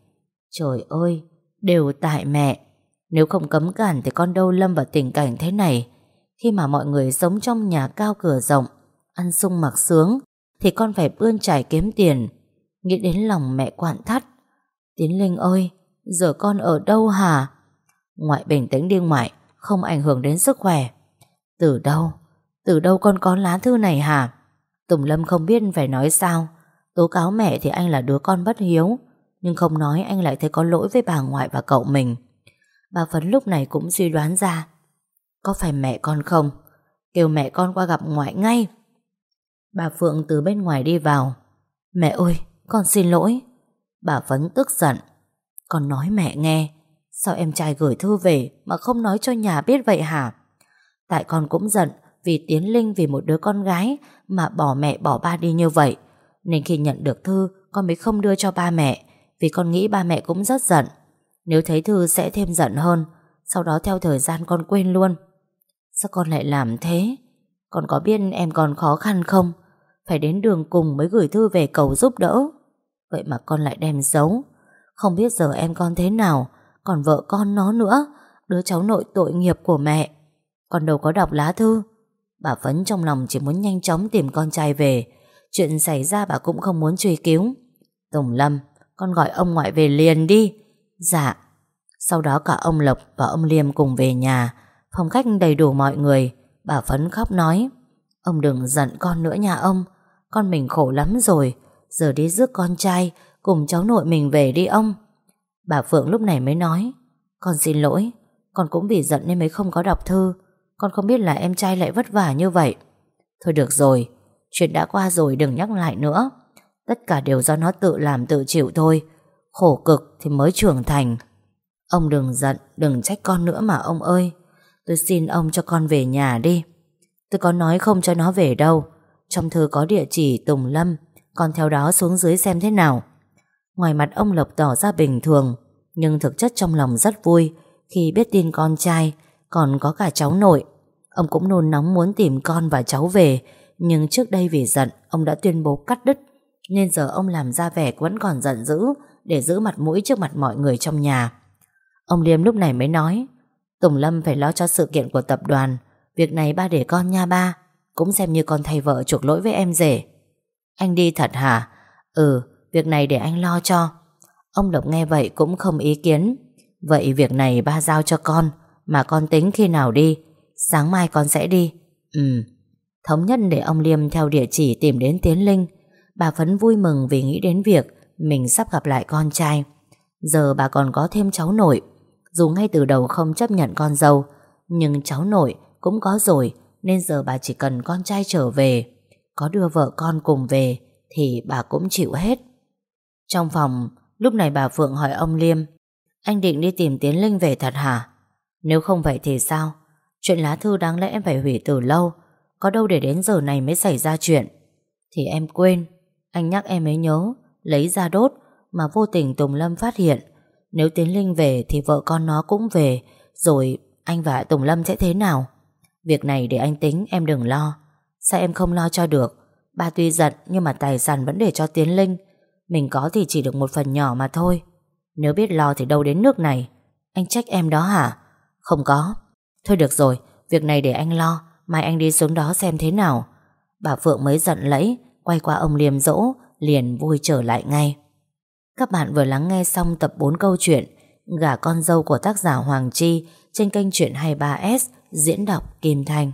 Trời ơi, đều tại mẹ. Nếu không cấm cản thì con đâu lâm vào tình cảnh thế này. Khi mà mọi người sống trong nhà cao cửa rộng, ăn sung mặc sướng, thì con phải bươn trải kiếm tiền. Nghĩ đến lòng mẹ quặn thắt. Tiến Linh ơi, giờ con ở đâu hả? Ngoại bình tĩnh đi ngoại, không ảnh hưởng đến sức khỏe. Từ đâu? Từ đâu con có lá thư này hả? Tùng Lâm không biết phải nói sao. Tố cáo mẹ thì anh là đứa con bất hiếu, nhưng không nói anh lại thấy có lỗi với bà ngoại và cậu mình. Bà Phấn lúc này cũng suy đoán ra. Có phải mẹ con không? Kêu mẹ con qua gặp ngoại ngay. Bà Phượng từ bên ngoài đi vào. Mẹ ơi, con xin lỗi. Bà Phấn tức giận. Con nói mẹ nghe, sao em trai gửi thư về mà không nói cho nhà biết vậy hả? Tại con cũng giận vì Tiến Linh vì một đứa con gái mà bỏ mẹ bỏ ba đi như vậy. Nên khi nhận được thư, con mới không đưa cho ba mẹ vì con nghĩ ba mẹ cũng rất giận. Nếu thấy thư sẽ thêm giận hơn, sau đó theo thời gian con quên luôn. Sao con lại làm thế? Con có biết em còn khó khăn không? Phải đến đường cùng mới gửi thư về cầu giúp đỡ. Vậy mà con lại đem giấu. Không biết giờ em con thế nào, còn vợ con nó nữa, đứa cháu nội tội nghiệp của mẹ. còn đâu có đọc lá thư. Bà Phấn trong lòng chỉ muốn nhanh chóng tìm con trai về. Chuyện xảy ra bà cũng không muốn truy cứu. Tùng Lâm, con gọi ông ngoại về liền đi. Dạ. Sau đó cả ông Lộc và ông Liêm cùng về nhà. Phòng khách đầy đủ mọi người. Bà Phấn khóc nói. Ông đừng giận con nữa nhà ông. Con mình khổ lắm rồi. Giờ đi rước con trai cùng cháu nội mình về đi ông. Bà Phượng lúc này mới nói. Con xin lỗi. Con cũng vì giận nên mới không có đọc thư. Con không biết là em trai lại vất vả như vậy. Thôi được rồi. Chuyện đã qua rồi đừng nhắc lại nữa. Tất cả đều do nó tự làm tự chịu thôi. Khổ cực thì mới trưởng thành. Ông đừng giận, đừng trách con nữa mà ông ơi. Tôi xin ông cho con về nhà đi. Tôi có nói không cho nó về đâu. Trong thư có địa chỉ Tùng Lâm. Con theo đó xuống dưới xem thế nào. Ngoài mặt ông Lộc tỏ ra bình thường, nhưng thực chất trong lòng rất vui khi biết tin con trai, còn có cả cháu nội. Ông cũng nôn nóng muốn tìm con và cháu về, nhưng trước đây vì giận, ông đã tuyên bố cắt đứt, nên giờ ông làm ra vẻ vẫn còn giận dữ để giữ mặt mũi trước mặt mọi người trong nhà. Ông Liêm lúc này mới nói, Tùng Lâm phải lo cho sự kiện của tập đoàn, việc này ba để con nha ba, cũng xem như con thay vợ chuộc lỗi với em rể. Anh đi thật hả? Ừ, việc này để anh lo cho. Ông Lộc nghe vậy cũng không ý kiến. Vậy việc này ba giao cho con, mà con tính khi nào đi? Sáng mai con sẽ đi. Ừ. Thống nhất để ông Liêm theo địa chỉ tìm đến Tiến Linh. Bà Phấn vui mừng vì nghĩ đến việc mình sắp gặp lại con trai. Giờ bà còn có thêm cháu nội. Dù ngay từ đầu không chấp nhận con dâu, nhưng cháu nội cũng có rồi nên giờ bà chỉ cần con trai trở về. Có đưa vợ con cùng về thì bà cũng chịu hết. Trong phòng, lúc này bà Phượng hỏi ông Liêm Anh định đi tìm Tiến Linh về thật hả? Nếu không vậy thì sao? Chuyện lá thư đáng lẽ em phải hủy từ lâu Có đâu để đến giờ này mới xảy ra chuyện. Thì em quên Anh nhắc em mới nhớ Lấy ra đốt Mà vô tình Tùng Lâm phát hiện. Nếu Tiến Linh về thì vợ con nó cũng về Rồi anh và Tùng Lâm sẽ thế nào? Việc này để anh tính em đừng lo. Sao em không lo cho được? Ba tuy giận nhưng mà tài sản vẫn để cho Tiến Linh. Mình có thì chỉ được một phần nhỏ mà thôi. Nếu biết lo thì đâu đến nước này. Anh trách em đó hả? Không có. Thôi được rồi, Việc này để anh lo. Mai anh đi xuống đó xem thế nào. Bà Phượng mới giận lẫy, Quay qua ông Liêm dỗ, Liền vui trở lại ngay. Các bạn vừa lắng nghe xong tập 4 câu chuyện Gả con dâu của tác giả Hoàng Chi Trên kênh truyện 23S Diễn đọc Kim Thanh.